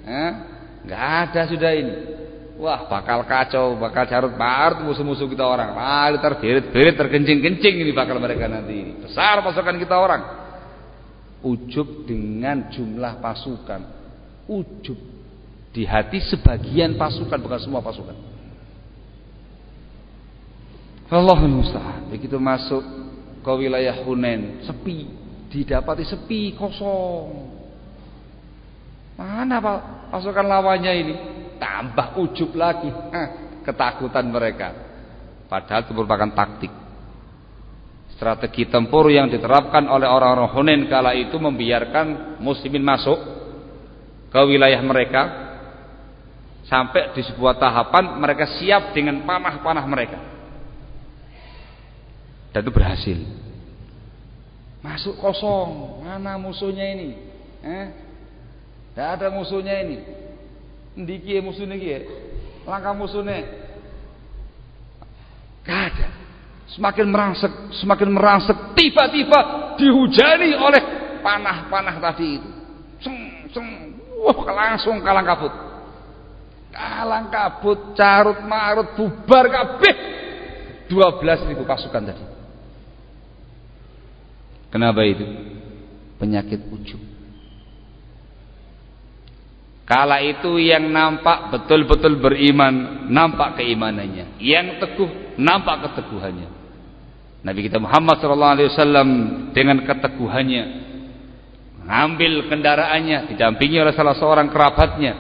Hah? Enggak ada sudah ini. Wah, bakal kacau, bakal carut marut musuh-musuh kita orang. Mari terberit-berit, terkencing-kencing ini bakal mereka nanti. Besar pasukan kita orang. Ujub dengan jumlah pasukan. Ujub di hati sebagian pasukan, bukan semua pasukan. Allah musta'an. Begitu masuk ke wilayah Hunain, sepi. didapati sepi, kosong. Mana pak pasukan lawannya ini? Tambah ujub lagi. Ketakutan mereka. Padahal itu merupakan taktik. Strategi tempur yang diterapkan oleh orang-orang Hunain kala itu membiarkan muslimin masuk ke wilayah mereka sampai di sebuah tahapan mereka siap dengan panah-panah mereka. Dan itu berhasil. Masuk kosong. Mana musuhnya ini? Eh? Tidak ada musuhnya ini. Ndiki musuhnya iki. Langkah musuhnya. Tidak ada. Semakin merangsek, semakin merangsek. Tiba-tiba dihujani oleh panah-panah tadi itu. Seng, seng. Wah, langsung kalang kabut. Kalang kabut, carut marut, bubar kabeh. 12 ribu pasukan tadi. Kenapa itu? Penyakit ujub. Kala itu yang nampak betul-betul beriman, nampak keimanannya. Yang teguh, nampak keteguhannya. Nabi kita Muhammad SAW dengan keteguhannya mengambil kendaraannya, didampingi oleh salah seorang kerabatnya,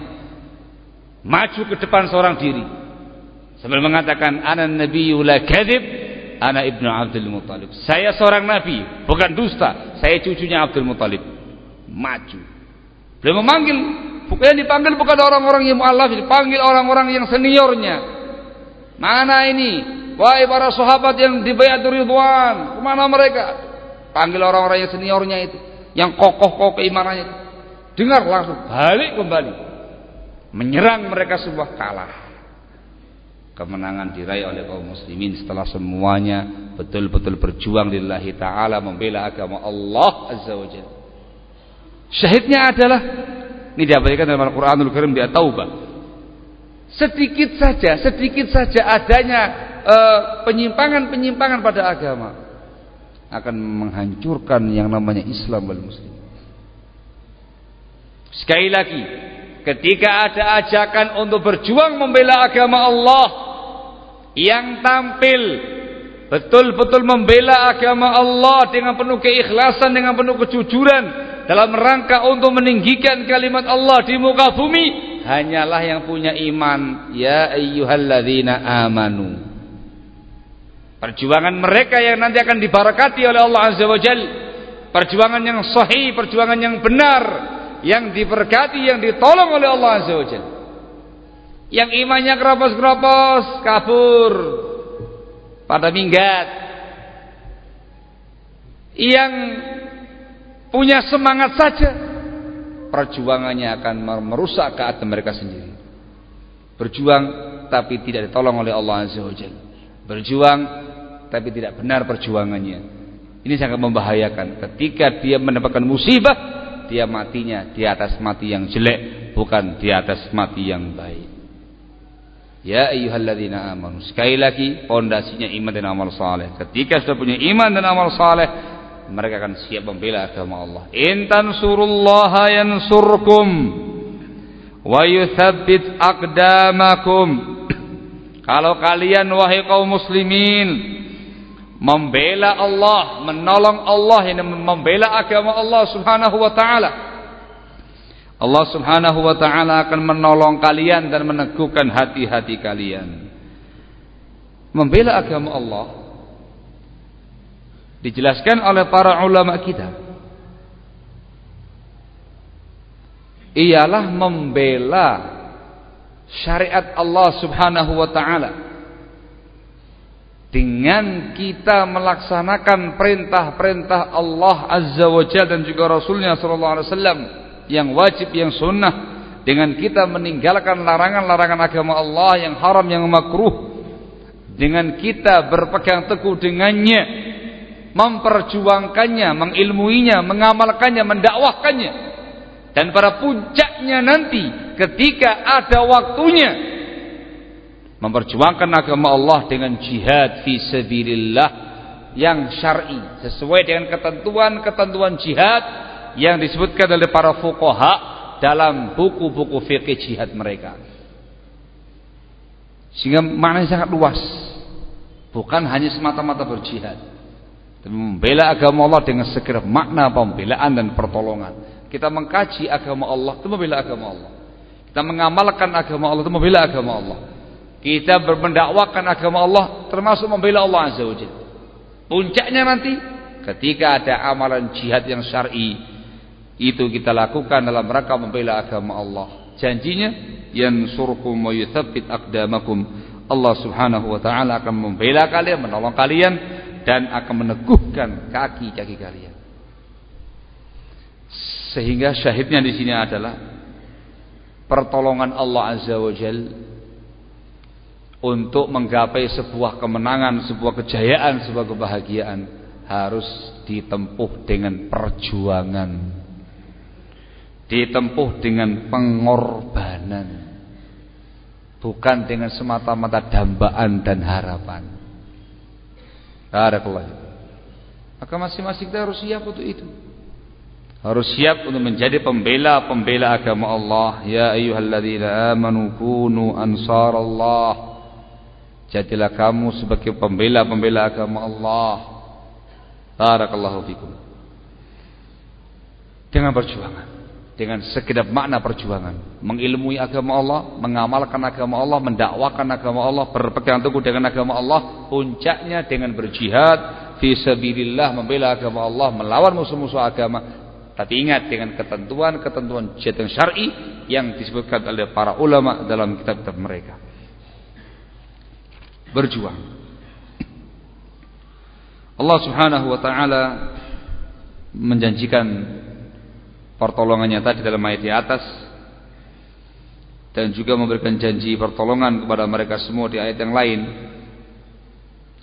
maju ke depan seorang diri sambil mengatakan, "Ana nabiyyu la kadhib, ana ibnu Abdul Muthalib." Saya seorang nabi, bukan dusta. Saya cucunya Abdul Muthalib. Maju. Beliau memanggil Bukan dipanggil bukan orang-orang yang mu'alaf, dipanggil orang-orang yang seniornya. Mana ini? Wahai para sahabat yang dibayar Ridwan, ke mana mereka? Panggil orang-orang yang seniornya itu, yang kokoh-kokoh keimanannya itu. Dengar langsung, balik kembali. Menyerang mereka sebuah kalah. Kemenangan diraih oleh kaum muslimin setelah semuanya betul-betul berjuang lillahi ta'ala membela agama Allah Azza wa Jalla. Syahidnya adalah ini diabadikan dalam Al-Quranul Karim di At-Taubah. Sedikit saja, sedikit saja adanya eh, penyimpangan-penyimpangan pada agama akan menghancurkan yang namanya Islam wal Muslim. Sekali lagi, ketika ada ajakan untuk berjuang membela agama Allah yang tampil betul-betul membela agama Allah dengan penuh keikhlasan, dengan penuh kejujuran, dalam rangka untuk meninggikan kalimat Allah di muka bumi hanyalah yang punya iman. Ya ayyuhalladzina amanu. Perjuangan mereka yang nanti akan dibarakati oleh Allah azza wajalla perjuangan yang sahih perjuangan yang benar yang diberkati yang ditolong oleh Allah azza wajalla yang imannya keropos-keropos kabur pada minggat. Yang punya semangat saja perjuangannya akan merusak keadaan mereka sendiri. Berjuang tapi tidak ditolong oleh Allah Azza wa Jalla. Berjuang tapi tidak benar perjuangannya. Ini sangat membahayakan. Ketika dia mendapatkan musibah dia matinya di atas mati yang jelek bukan di atas mati yang baik Ya ayyuhalladzina amanu. Sekali lagi pondasinya iman dan amal saleh. Ketika sudah punya iman dan amal saleh, mereka akan siap membela agama Allah. In tansurullaha yansurkum wa yuthabbit aqdamakum. Kalau kalian wahai kaum muslimin membela Allah, menolong Allah yang membela agama Allah Subhanahu wa taala. Allah Subhanahu wa taala akan menolong kalian dan meneguhkan hati-hati kalian. Membela agama Allah dijelaskan oleh para ulama kita ialah membela syariat Allah Subhanahu wa taala dengan kita melaksanakan perintah-perintah Allah Azza wa Jalla dan juga Rasulnya sallallahu alaihi wasallam yang wajib yang sunnah dengan kita meninggalkan larangan-larangan agama Allah yang haram yang makruh dengan kita berpegang teguh dengannya memperjuangkannya, mengilmuinya, mengamalkannya, mendakwahkannya. Dan pada puncaknya nanti ketika ada waktunya memperjuangkan agama Allah dengan jihad fi sabilillah yang syar'i sesuai dengan ketentuan-ketentuan jihad yang disebutkan oleh para fuqaha dalam buku-buku fikih jihad mereka. Sehingga maknanya sangat luas. Bukan hanya semata-mata berjihad Tapi membela agama Allah dengan segera makna pembelaan dan pertolongan. Kita mengkaji agama Allah itu membela agama Allah. Kita mengamalkan agama Allah itu membela agama Allah. Kita bermendakwakan agama Allah termasuk membela Allah Azza wa. Puncaknya nanti ketika ada amalan jihad yang syar'i itu kita lakukan dalam rangka membela agama Allah. Janjinya yansurkum wa yuthabbit aqdamakum. Allah Subhanahu wa taala akan membela kalian, menolong kalian dan akan meneguhkan kaki-kaki kalian. Sehingga syahidnya di sini adalah pertolongan Allah Azza wa Jal untuk menggapai sebuah kemenangan, sebuah kejayaan, sebuah kebahagiaan harus ditempuh dengan perjuangan. Ditempuh dengan pengorbanan. Bukan dengan semata-mata dambaan dan harapan. Barakallah. Maka masing-masing kita harus siap untuk itu. Harus siap untuk menjadi pembela-pembela agama Allah. Ya ayyuhalladzina amanu kunu ansarallah. Jadilah kamu sebagai pembela-pembela agama Allah. Barakallahu fikum. Dengan perjuangan dengan sekedar makna perjuangan. Mengilmui agama Allah mengamalkan agama Allah mendakwakan agama Allah berpegang teguh dengan agama Allah puncaknya dengan berjihad fi sabilillah membela agama Allah melawan musuh-musuh agama. Tapi ingat dengan ketentuan-ketentuan jihad yang syar'i yang disebutkan oleh para ulama dalam kitab-kitab mereka. Berjuang. Allah Subhanahu wa taala menjanjikan pertolongannya tadi dalam ayat di atas. Dan juga memberikan janji pertolongan kepada mereka semua di ayat yang lain.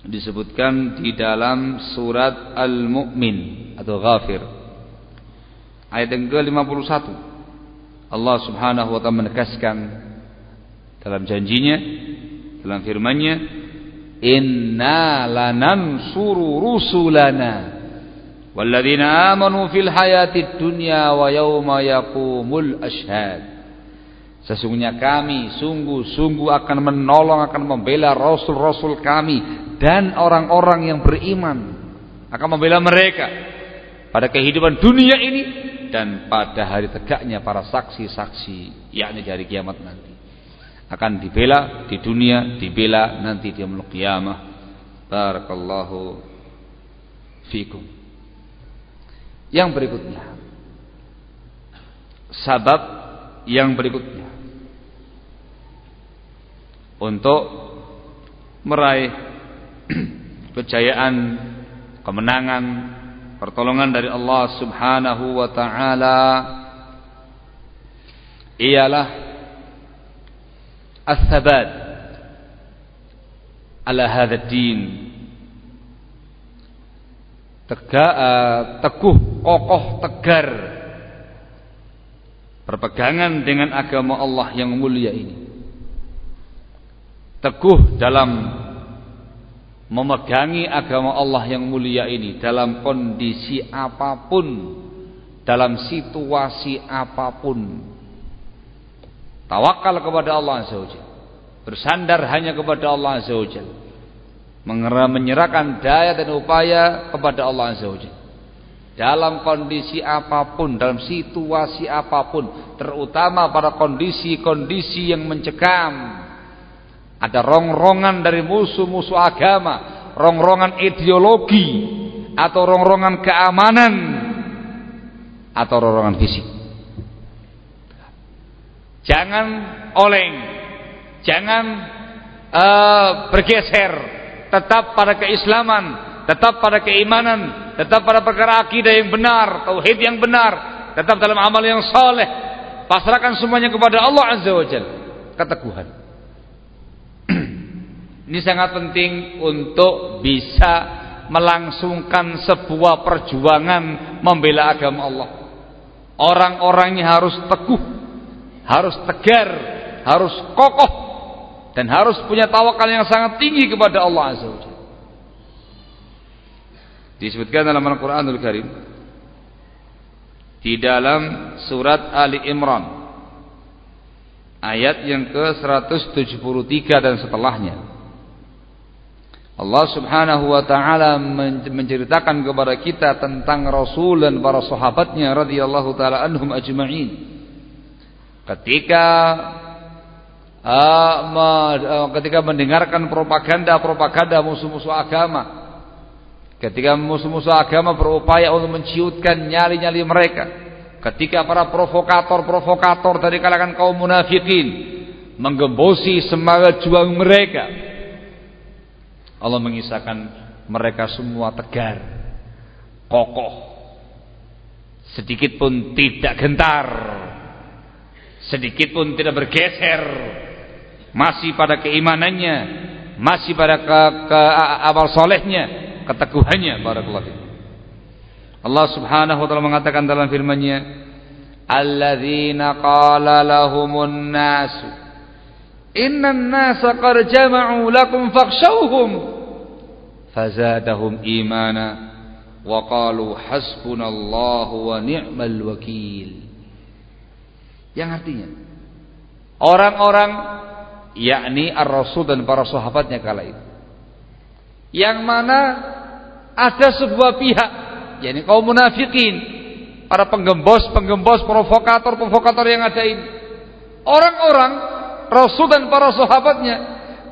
Disebutkan di dalam surat Al-Mu'min atau Ghafir. Ayat yang ke-51. Allah Subhanahu wa taala menegaskan dalam janjinya dalam firman-Nya inna lanansuru rusulana Walladzina amanu fil hayatid dunya wa yauma yaqumul ashhad. Sesungguhnya kami sungguh-sungguh akan menolong akan membela rasul-rasul kami dan orang-orang yang beriman. Akan membela mereka pada kehidupan dunia ini dan pada hari tegaknya para saksi-saksi yakni dari kiamat nanti. Akan dibela di dunia dibela nanti di yaumul qiyamah. Barakallahu fikum yang berikutnya. Sabab yang berikutnya. Untuk meraih kejayaan, kemenangan, pertolongan dari Allah Subhanahu wa taala ialah as-sabat ala hadzal tegak uh, teguh kokoh tegar. Berpegangan dengan agama Allah yang mulia ini. Teguh dalam memegangi agama Allah yang mulia ini dalam kondisi apa pun dalam situasi apa pun. Tawakal kepada Allah Azza bersandar hanya kepada Allah Azza menyerahkan daya dan upaya kepada Allah Azza wa dalam kondisi apa pun, dalam situasi apa pun, terutama pada kondisi-kondisi yang mencekam. Ada rongrongan dari musuh-musuh agama, rongrongan ideologi, atau rongrongan keamanan, atau rongrongan fisik. Jangan oleng, jangan uh, bergeser tetap pada keislaman, tetap pada keimanan, tetap pada perkara akidah yang benar, tauhid yang benar, tetap dalam amal yang soleh. Pasrahkan semuanya kepada Allah Azza wa Jalla. Keteguhan. Ini sangat penting untuk bisa melangsungkan sebuah perjuangan membela agama Allah. Orang-orangnya harus teguh, harus tegar, harus kokoh dan harus punya tawakal yang sangat tinggi kepada Allah Azza wa Disebutkan dalam Al-Qur'anul Karim di dalam surat Ali Imran ayat yang ke-173 dan setelahnya. Allah Subhanahu wa taala menceritakan kepada kita tentang Rasul dan para sahabatnya radhiyallahu taala anhum ajma'in. Ketika ketika mendengarkan propaganda-propaganda musuh-musuh agama, ketika musuh-musuh agama berupaya untuk menciutkan nyali-nyali mereka, ketika para provokator-provokator dari kalangan kaum munafikin menggembosi semangat juang mereka, Allah mengisahkan mereka semua tegar, kokoh, sedikit pun tidak gentar, sedikit pun tidak bergeser, masih pada keimanannya, masih pada ke, ke amal solehnya, keteguhannya. Barakallahu Allah Subhanahu wa taala mengatakan dalam firman-Nya, "Alladzina qala lahumun nasu Innan nasa qad jama'u lakum fakhshawhum fazadahum imana wa qalu hasbunallahu wa ni'mal wakil yang artinya orang-orang yakni ar-rasul dan para sahabatnya kala itu. Yang mana ada sebuah pihak yakni kaum munafikin para penggembos-penggembos provokator-provokator yang ada ini. Orang-orang rasul dan para sahabatnya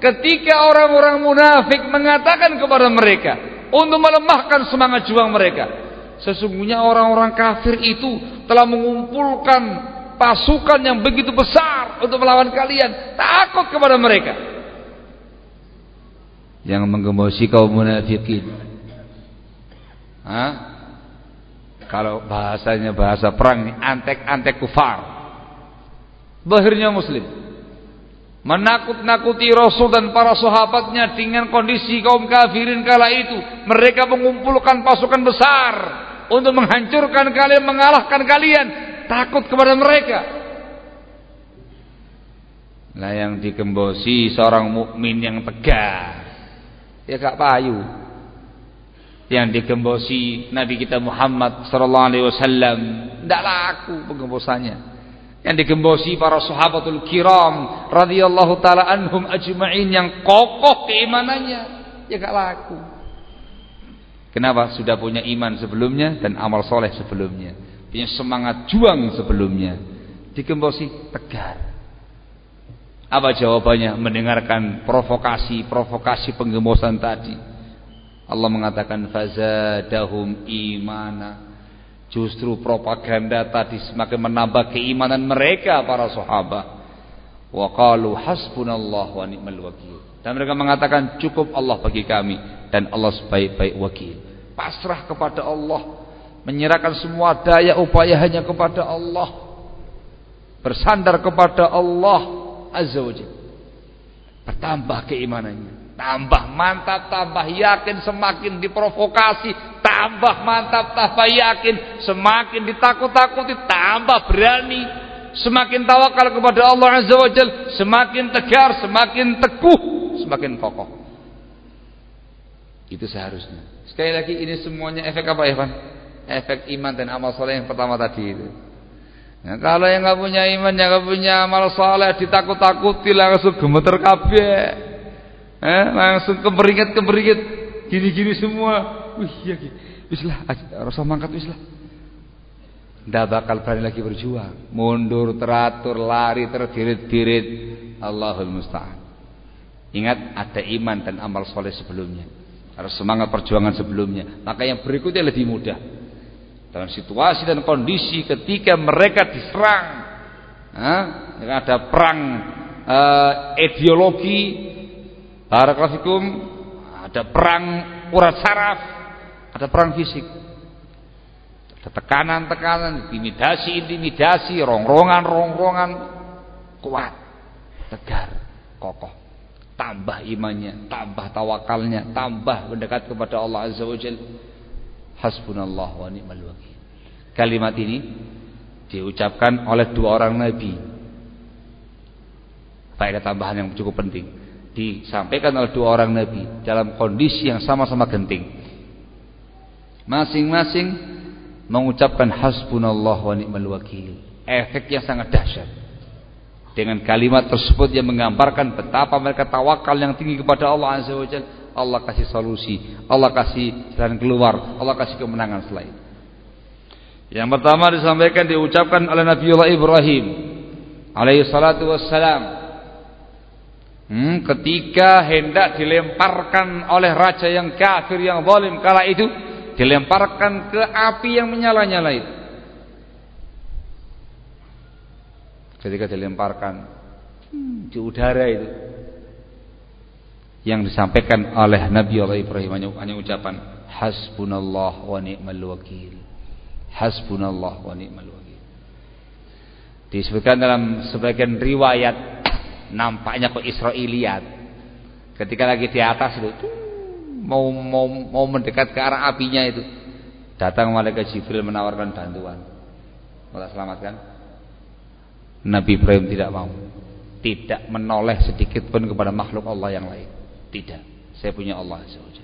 ketika orang-orang munafik mengatakan kepada mereka untuk melemahkan semangat juang mereka sesungguhnya orang-orang kafir itu telah mengumpulkan pasukan yang begitu besar untuk melawan kalian. Takut kepada mereka. Yang menggembosi kaum munafikin. Hah? kalau bahasanya bahasa perang ini antek-antek kufar. Bahirnya muslim. Menakut-nakuti Rasul dan para sahabatnya dengan kondisi kaum kafirin kala itu. Mereka mengumpulkan pasukan besar untuk menghancurkan kalian mengalahkan kalian takut kepada mereka. Nah yang dikembosi seorang mukmin yang tegar ya gak payu. Yang dikembosi Nabi kita Muhammad sallallahu alaihi wasallam. Tidak laku pengembosannya yang digembosi para sahabatul kiram radhiyallahu taala anhum ajma'in yang kokoh keimanannya. Ya gak laku. Kenapa? Sudah punya iman sebelumnya dan amal soleh sebelumnya punya semangat juang sebelumnya digembosi tegar apa jawabannya mendengarkan provokasi-provokasi penggembosan tadi Allah mengatakan fazadahum imana Justru propaganda tadi semakin menambah keimanan mereka para sahabat. Wa qalu hasbunallah wa ni'mal wakil. Dan mereka mengatakan cukup Allah bagi kami dan Allah sebaik-baik wakil. Pasrah kepada Allah, menyerahkan semua daya upaya hanya kepada Allah. Bersandar kepada Allah Azza wa Jalla. Bertambah keimanannya tambah mantap, tambah yakin, semakin diprovokasi, tambah mantap, tambah yakin, semakin ditakut-takuti, tambah berani, semakin tawakal kepada Allah Azza wa Jal, semakin tegar, semakin teguh, semakin kokoh. Itu seharusnya. Sekali lagi ini semuanya efek apa Evan? Efek iman dan amal soleh yang pertama tadi itu. Nah, kalau yang nggak punya iman, yang nggak punya amal soleh, ditakut-takuti langsung gemeter kabeh. Eh, langsung keberingat-keberingat gini-gini semua. Wih ya wislah rasa mangkat wislah tidak bakal berani lagi berjuang. Mundur teratur lari terdirit-dirit. Allahul Musta'an. Ingat ada iman dan amal soleh sebelumnya. Harus semangat perjuangan sebelumnya. Maka yang berikutnya lebih mudah dalam situasi dan kondisi ketika mereka diserang eh, ada perang uh, ideologi Barakallahu ada perang urat saraf, ada perang fisik. Ada tekanan-tekanan, intimidasi-intimidasi, rongrongan-rongrongan kuat, tegar, kokoh. Tambah imannya, tambah tawakalnya, tambah mendekat kepada Allah Azza wa Jalla. Hasbunallah wa ni'mal wakil. Kalimat ini diucapkan oleh dua orang nabi. Faedah tambahan yang cukup penting disampaikan oleh dua orang nabi dalam kondisi yang sama-sama genting. Masing-masing mengucapkan hasbunallah wa ni'mal wakil. Efeknya sangat dahsyat. Dengan kalimat tersebut yang menggambarkan betapa mereka tawakal yang tinggi kepada Allah Azza wa Jalla, Allah kasih solusi, Allah kasih jalan keluar, Allah kasih kemenangan selain. Yang pertama disampaikan diucapkan oleh Nabiullah Ibrahim alaihi salatu wassalam. Hmm, ketika hendak dilemparkan oleh raja yang kafir yang zalim kala itu dilemparkan ke api yang menyala-nyala itu. Ketika dilemparkan hmm, di udara itu yang disampaikan oleh Nabi Allah Ibrahim hanya, ucapan hasbunallah wa ni'mal wakil. Hasbunallah wa ni'mal wakil. Disebutkan dalam sebagian riwayat nampaknya kok Israiliyat. Ketika lagi di atas itu mau mau mau mendekat ke arah apinya itu datang malaikat Jibril menawarkan bantuan. Mau selamatkan Nabi Ibrahim tidak mau. Tidak menoleh sedikit pun kepada makhluk Allah yang lain tidak. Saya punya Allah SWT.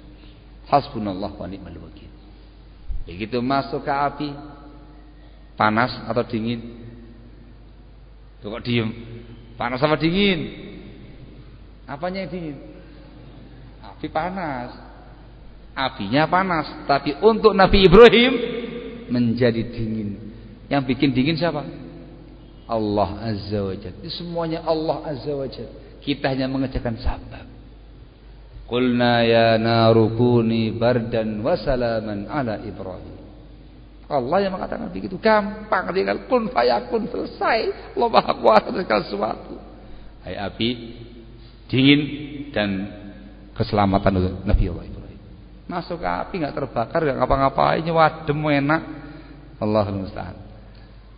Hasbunallah wa ni'mal wakil. Begitu masuk ke api, panas atau dingin? Tuh kok diem? Panas apa dingin? Apanya yang dingin? Api panas. Apinya panas, tapi untuk Nabi Ibrahim menjadi dingin. Yang bikin dingin siapa? Allah Azza wa Jalla. Semuanya Allah Azza wa Jalla. Kita hanya mengerjakan sabab. Qulna ya narukuni bardan wa salaman ala Ibrahim. Allah yang mengatakan begitu gampang tinggal kun fayakun selesai. Allah Maha kuasa segala sesuatu. Hai api dingin dan keselamatan untuk Nabi Allah Ibrahim. Masuk api enggak terbakar enggak ngapa-ngapain wadem enak. Allahul musta'an.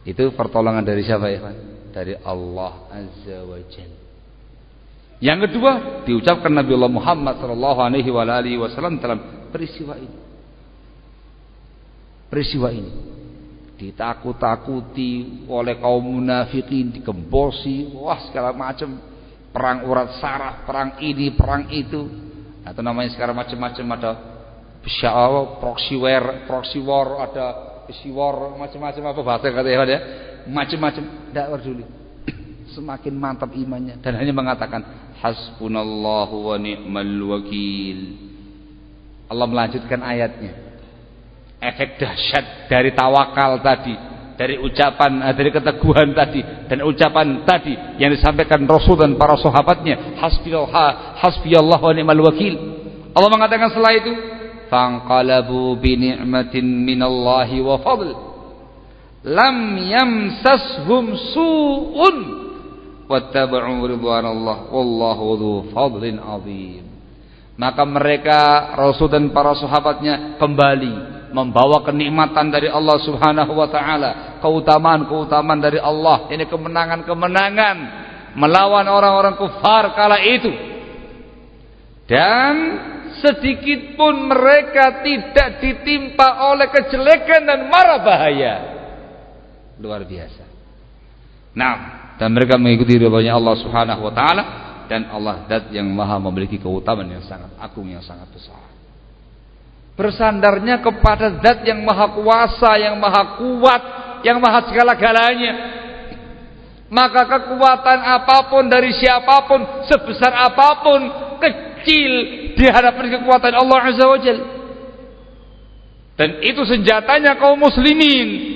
Itu pertolongan dari siapa ya? Dari Allah Azza wa Jalla. Yang kedua diucapkan Nabi Allah Muhammad sallallahu alaihi wasallam dalam peristiwa ini. Peristiwa ini ditakut-takuti oleh kaum munafikin, digembosi, wah segala macam perang urat saraf, perang ini, perang itu. Atau namanya sekarang macam-macam ada Bisyaw, proxy war, proxy war, ada proxy war, macam-macam apa bahasa katanya ya, macam-macam. Tidak peduli semakin mantap imannya dan hanya mengatakan hasbunallahu wa ni'mal wakil. Allah melanjutkan ayatnya. Efek dahsyat dari tawakal tadi, dari ucapan eh, dari keteguhan tadi dan ucapan tadi yang disampaikan Rasul dan para sahabatnya, hasbiyallah hasbiyallahu wa ni'mal wakil. Allah mengatakan setelah itu, fanqalabu bi ni'matin minallahi wa fadl. Lam yamsashum su'un wattaba'u ridwanallah wallahu dzu fadlin azim maka mereka Rasul dan para sahabatnya kembali membawa kenikmatan dari Allah Subhanahu wa taala, keutamaan-keutamaan dari Allah. Ini kemenangan-kemenangan melawan orang-orang kufar kala itu. Dan sedikit pun mereka tidak ditimpa oleh kejelekan dan mara bahaya. Luar biasa. Nah, dan mereka mengikuti ridhonya Allah Subhanahu wa taala dan Allah zat yang maha memiliki keutamaan yang sangat agung yang sangat besar. Bersandarnya kepada zat yang maha kuasa, yang maha kuat, yang maha segala-galanya. Maka kekuatan apa pun dari siapa pun, sebesar apa pun, kecil di hadapan kekuatan Allah Azza wa Jalla. Dan itu senjatanya kaum muslimin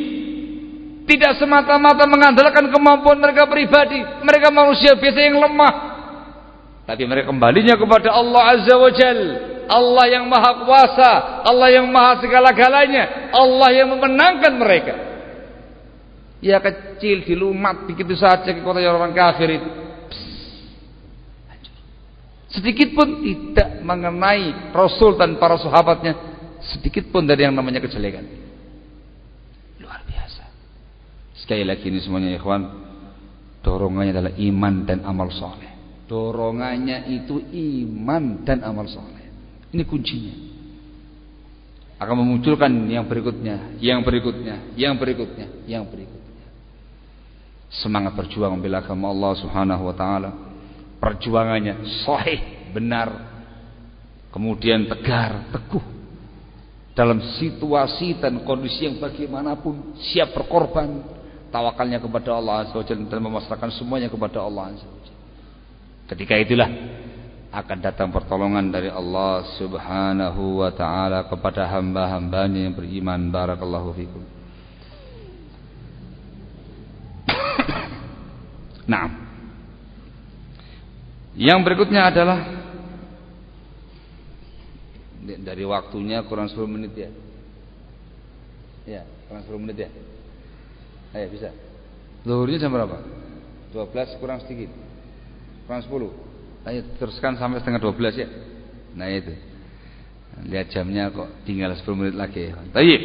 tidak semata-mata mengandalkan kemampuan mereka pribadi. Mereka manusia biasa yang lemah. Tapi mereka kembalinya kepada Allah Azza wa Jal. Allah yang maha kuasa. Allah yang maha segala-galanya. Allah yang memenangkan mereka. Ya kecil, dilumat begitu saja ke orang kafir itu. Sedikit pun tidak mengenai Rasul dan para sahabatnya. Sedikit pun dari yang namanya kejelekan. Sekali lagi ini semuanya ikhwan, dorongannya adalah iman dan amal soleh. Dorongannya itu iman dan amal soleh. Ini kuncinya. Akan memunculkan yang berikutnya, yang berikutnya, yang berikutnya, yang berikutnya. Semangat berjuang membela agama Allah Subhanahu wa taala. Perjuangannya sahih, benar. Kemudian tegar, teguh dalam situasi dan kondisi yang bagaimanapun siap berkorban tawakalnya kepada Allah Azza wa dan memasrahkan semuanya kepada Allah Ketika itulah akan datang pertolongan dari Allah Subhanahu wa taala kepada hamba-hambanya yang beriman barakallahu fikum Nah Yang berikutnya adalah dari waktunya kurang 10 menit ya. Ya, kurang 10 menit ya. Ayo bisa. Zuhurnya jam berapa? 12 kurang sedikit. Kurang 10. Ayo teruskan sampai setengah 12 ya. Nah itu. Lihat jamnya kok tinggal 10 menit lagi. Baik.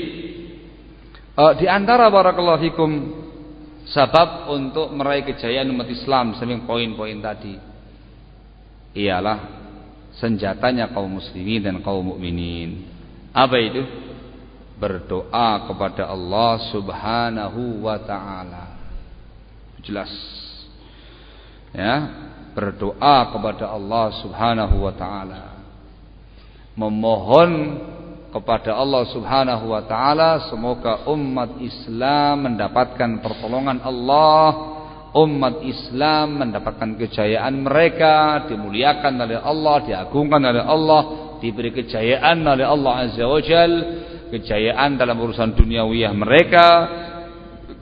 Uh, di antara barakallahu fikum sebab untuk meraih kejayaan umat Islam samping poin-poin tadi ialah senjatanya kaum muslimin dan kaum mukminin. Apa itu? Berdoa kepada Allah Subhanahu wa taala. Jelas. Ya, berdoa kepada Allah Subhanahu wa taala. Memohon kepada Allah Subhanahu wa taala semoga umat Islam mendapatkan pertolongan Allah umat Islam mendapatkan kejayaan mereka, dimuliakan oleh Allah, diagungkan oleh Allah, diberi kejayaan oleh Allah Azza wa Jal, kejayaan dalam urusan duniawiyah mereka,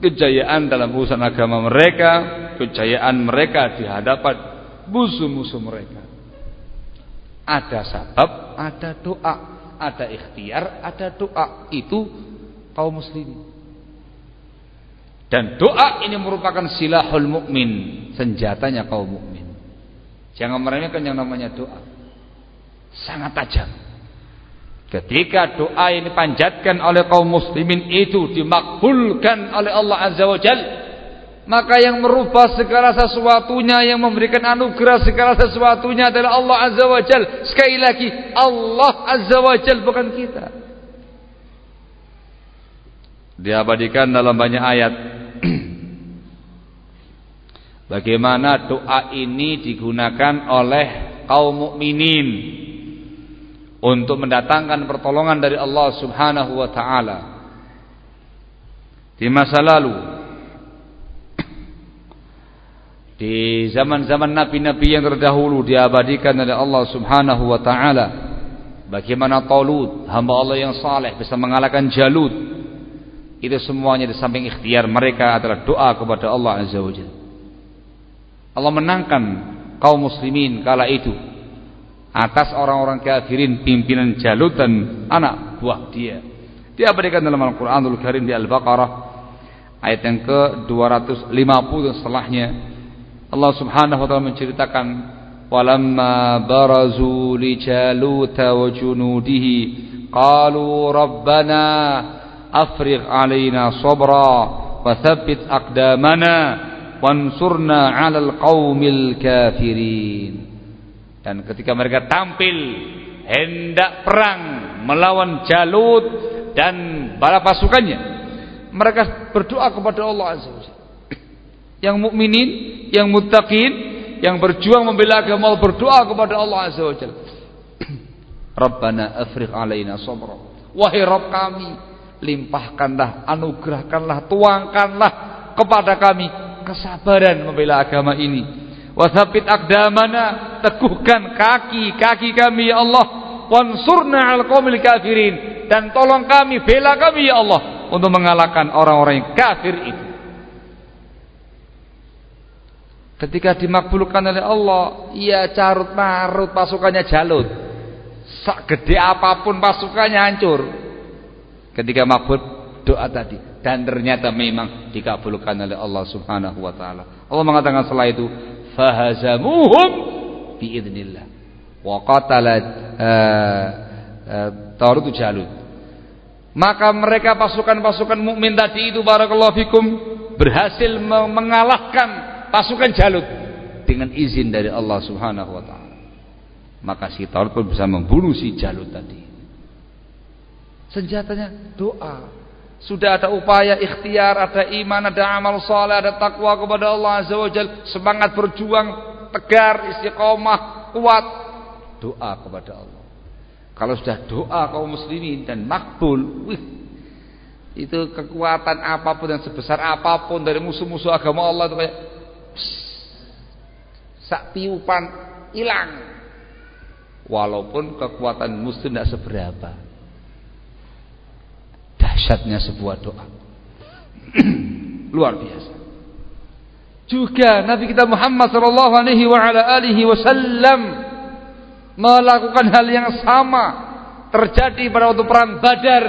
kejayaan dalam urusan agama mereka, kejayaan mereka di hadapan musuh-musuh mereka. Ada sabab, ada doa, ada ikhtiar, ada doa. Itu kaum muslimin. Dan doa ini merupakan silahul mukmin, senjatanya kaum mukmin. Jangan meremehkan yang namanya doa. Sangat tajam. Ketika doa ini panjatkan oleh kaum muslimin itu dimakbulkan oleh Allah Azza wa Jal, maka yang merubah segala sesuatunya, yang memberikan anugerah segala sesuatunya adalah Allah Azza wa Jal. Sekali lagi, Allah Azza wa Jal bukan kita. Diabadikan dalam banyak ayat Bagaimana doa ini digunakan oleh kaum mukminin untuk mendatangkan pertolongan dari Allah Subhanahu wa taala. Di masa lalu di zaman-zaman nabi-nabi yang terdahulu diabadikan oleh Allah Subhanahu wa taala bagaimana Talut hamba Allah yang saleh bisa mengalahkan Jalut itu semuanya di samping ikhtiar mereka adalah doa kepada Allah Azza wa Jalla Allah menangkan kaum muslimin kala itu atas orang-orang kafirin pimpinan Jalut dan anak buah dia. Dia berikan dalam Al-Qur'anul Karim di Al-Baqarah ayat yang ke-250 setelahnya Allah Subhanahu wa taala menceritakan walamma barazu li Jalut wa junudihi qalu rabbana afrigh alaina sabra wa thabbit aqdamana wansurna 'alal qaumil kafirin dan ketika mereka tampil hendak perang melawan Jalut dan bala pasukannya mereka berdoa kepada Allah azza wajalla yang mukminin yang muttaqin yang berjuang membela agama Allah berdoa kepada Allah azza wajalla Rabbana afriq alaina sabra. Wahai Rabb kami limpahkanlah anugerahkanlah tuangkanlah kepada kami kesabaran membela agama ini. Wasabit akdamana, teguhkan kaki-kaki kami ya Allah. Wansurna al qawmil kafirin dan tolong kami, bela kami ya Allah untuk mengalahkan orang-orang yang kafir itu. Ketika dimakbulkan oleh Allah, ia carut marut pasukannya jalut. Sak gede apa pun pasukannya hancur. Ketika makbul doa tadi dan ternyata memang dikabulkan oleh Allah Subhanahu wa taala. Allah mengatakan setelah itu fahazamuhum biidznillah wa qatala uh, uh, Taurut Jalut. Maka mereka pasukan-pasukan mukmin tadi itu barakallahu fikum berhasil mengalahkan pasukan Jalut dengan izin dari Allah Subhanahu wa taala. Maka si Taurut pun bisa membunuh si Jalut tadi. Senjatanya doa. Sudah ada upaya ikhtiar, ada iman, ada amal soleh, ada takwa kepada Allah Azza wa Jal. Semangat berjuang, tegar, istiqomah, kuat. Doa kepada Allah. Kalau sudah doa kaum muslimin dan makbul, wih, itu kekuatan apa pun dan sebesar apa pun dari musuh-musuh agama Allah itu kayak sak tiupan hilang Walaupun kekuatan muslim tidak seberapa. Dahsyatnya sebuah doa. Luar biasa. Juga Nabi kita Muhammad sallallahu alaihi wasallam melakukan hal yang sama terjadi pada waktu perang Badar,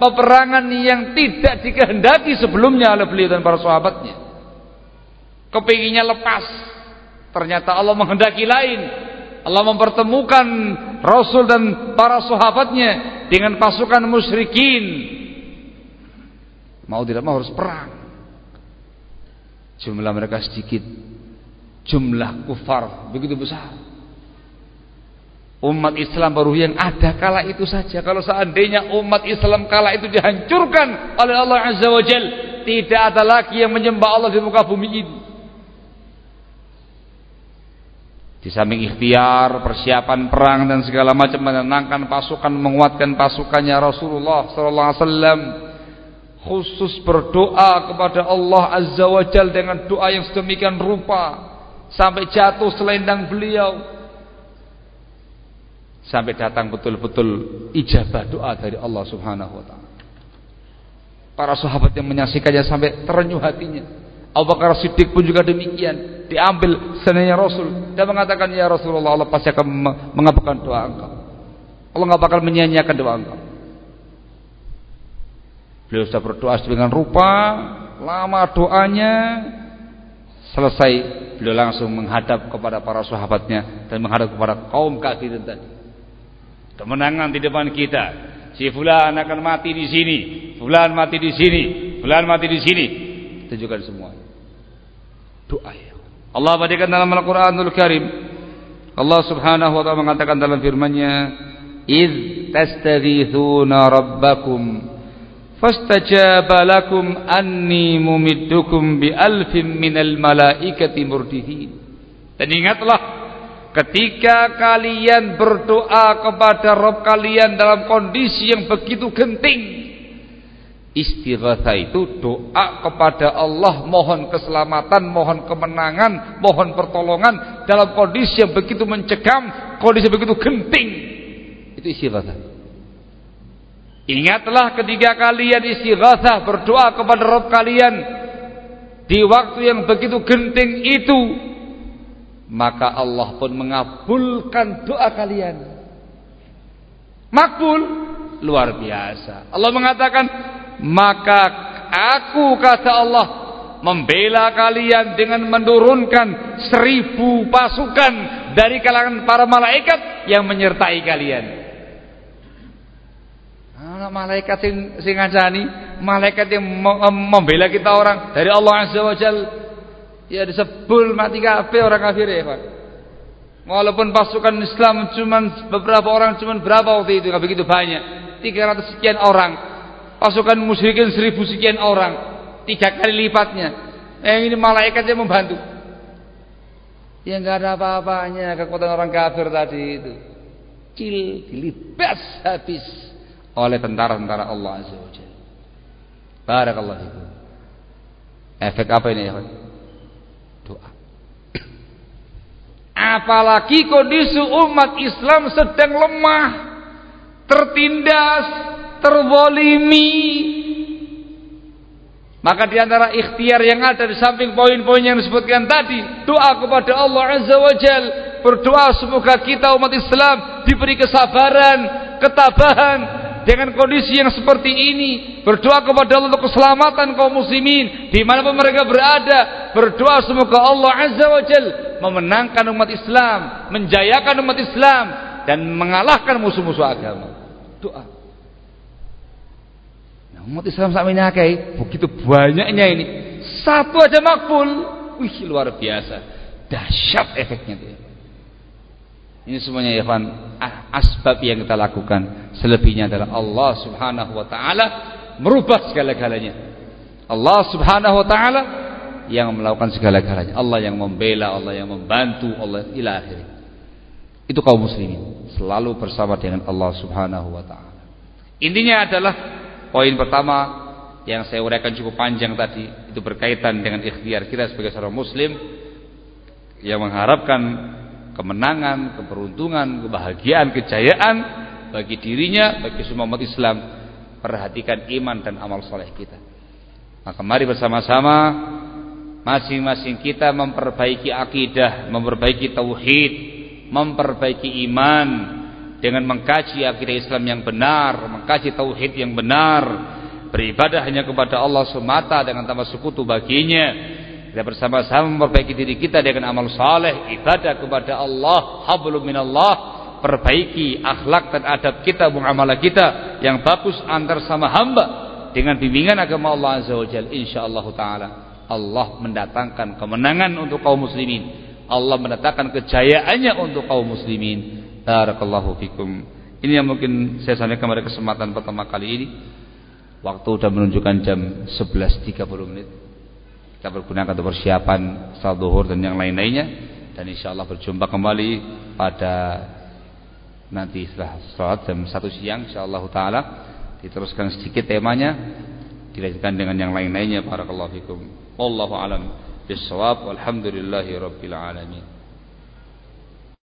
peperangan yang tidak dikehendaki sebelumnya oleh beliau dan para sahabatnya. Kepinginnya lepas, ternyata Allah menghendaki lain. Allah mempertemukan Rasul dan para sahabatnya dengan pasukan musyrikin. Mau tidak mau harus perang. Jumlah mereka sedikit. Jumlah kufar begitu besar. Umat Islam baru yang ada kala itu saja. Kalau seandainya umat Islam kala itu dihancurkan oleh Allah Azza wa Jal. Tidak ada lagi yang menyembah Allah di muka bumi ini. Di samping ikhtiar, persiapan perang dan segala macam menenangkan pasukan, menguatkan pasukannya Rasulullah sallallahu khusus berdoa kepada Allah Azza wa Jal dengan doa yang sedemikian rupa sampai jatuh selendang beliau sampai datang betul-betul ijabah doa dari Allah Subhanahu wa taala. Para sahabat yang menyaksikannya sampai terenyuh hatinya. Abu Bakar Siddiq pun juga demikian, diambil senenya Rasul dan mengatakan ya Rasulullah Allah pasti akan mengabulkan doa engkau. Allah enggak bakal menyia-nyiakan doa engkau. Beliau sudah berdoa dengan rupa, lama doanya selesai, beliau langsung menghadap kepada para sahabatnya dan menghadap kepada kaum kafirin tadi. Kemenangan di depan kita. Si fulan akan mati di sini, fulan mati di sini, fulan mati di sini. Tunjukkan semua. Doa ya. Allah berikan dalam Al-Qur'anul Karim. Allah Subhanahu wa taala mengatakan dalam firman-Nya, "Idz tastaghithuna rabbakum" fastajaba lakum anni mumiddukum bi alfin minal malaikati murdihin. Dan ingatlah ketika kalian berdoa kepada Rabb kalian dalam kondisi yang begitu genting istighatha itu doa kepada Allah mohon keselamatan mohon kemenangan mohon pertolongan dalam kondisi yang begitu mencekam kondisi yang begitu genting. Itu istighatha Ingatlah ketika kalian istighatsah berdoa kepada Rabb kalian di waktu yang begitu genting itu maka Allah pun mengabulkan doa kalian. Makbul luar biasa. Allah mengatakan maka aku kata Allah membela kalian dengan menurunkan seribu pasukan dari kalangan para malaikat yang menyertai kalian. Ana malaikat sing sing ngancani, malaikat yang membela kita orang dari Allah Azza wa Jal. Ya disebul mati kabeh orang kafir ya, Pak. Walaupun pasukan Islam cuma beberapa orang cuma berapa waktu itu enggak begitu banyak. 300 sekian orang. Pasukan musyrikin 1000 sekian orang. Tiga kali lipatnya. Eh ini malaikat yang membantu. Ya enggak ada apa-apanya kekuatan orang kafir tadi itu. Cil dilibas habis oleh tentara-tentara Allah Azza wa Jalla. Barakallahu fikum. Efek apa ini ya? Doa. Apalagi kondisi umat Islam sedang lemah, tertindas, tervolimi. Maka di antara ikhtiar yang ada di samping poin-poin yang disebutkan tadi, doa kepada Allah Azza wa Jal, berdoa semoga kita umat Islam diberi kesabaran, ketabahan, dengan kondisi yang seperti ini berdoa kepada Allah untuk keselamatan kaum muslimin. Di mana pun mereka berada berdoa semoga Allah Azza wa Jal memenangkan umat Islam menjayakan umat Islam dan mengalahkan musuh-musuh agama. Doa. Nah, umat Islam saat ini begitu banyaknya ini. Satu aja makbul wih luar biasa. Dahsyat efeknya itu ini semuanya ya asbab yang kita lakukan. Selebihnya adalah Allah Subhanahu wa taala merubah segala-galanya. Allah Subhanahu wa taala yang melakukan segala-galanya. Allah yang membela, Allah yang membantu, Allah ila akhir. Itu kaum muslimin selalu bersama dengan Allah Subhanahu wa taala. Intinya adalah poin pertama yang saya uraikan cukup panjang tadi itu berkaitan dengan ikhtiar kita sebagai seorang muslim yang mengharapkan kemenangan, keberuntungan, kebahagiaan, kejayaan bagi dirinya, bagi semua umat Islam. Perhatikan iman dan amal soleh kita. Maka mari bersama-sama masing-masing kita memperbaiki akidah, memperbaiki tauhid, memperbaiki iman dengan mengkaji akidah Islam yang benar, mengkaji tauhid yang benar, beribadah hanya kepada Allah semata dengan tanpa sekutu baginya. Kita bersama-sama memperbaiki diri kita dengan amal saleh, ibadah kepada Allah, hablum minallah, perbaiki akhlak dan adab kita, muamalah kita yang bagus antar sama hamba dengan bimbingan agama Allah Azza wa Jalla insyaallah taala Allah mendatangkan kemenangan untuk kaum muslimin. Allah mendatangkan kejayaannya untuk kaum muslimin. Barakallahu fikum. Ini yang mungkin saya sampaikan pada kesempatan pertama kali ini. Waktu sudah menunjukkan jam 11.30 menit. Kita bergunakan untuk persiapan salat zuhur dan yang lain-lainnya. Dan insyaallah berjumpa kembali pada nanti setelah sholat jam satu siang insyaallah taala. Diteruskan sedikit temanya dilanjutkan dengan yang lain-lainnya. Barakallahu fikum. Wallahu alam bisawab walhamdulillahi rabbil alamin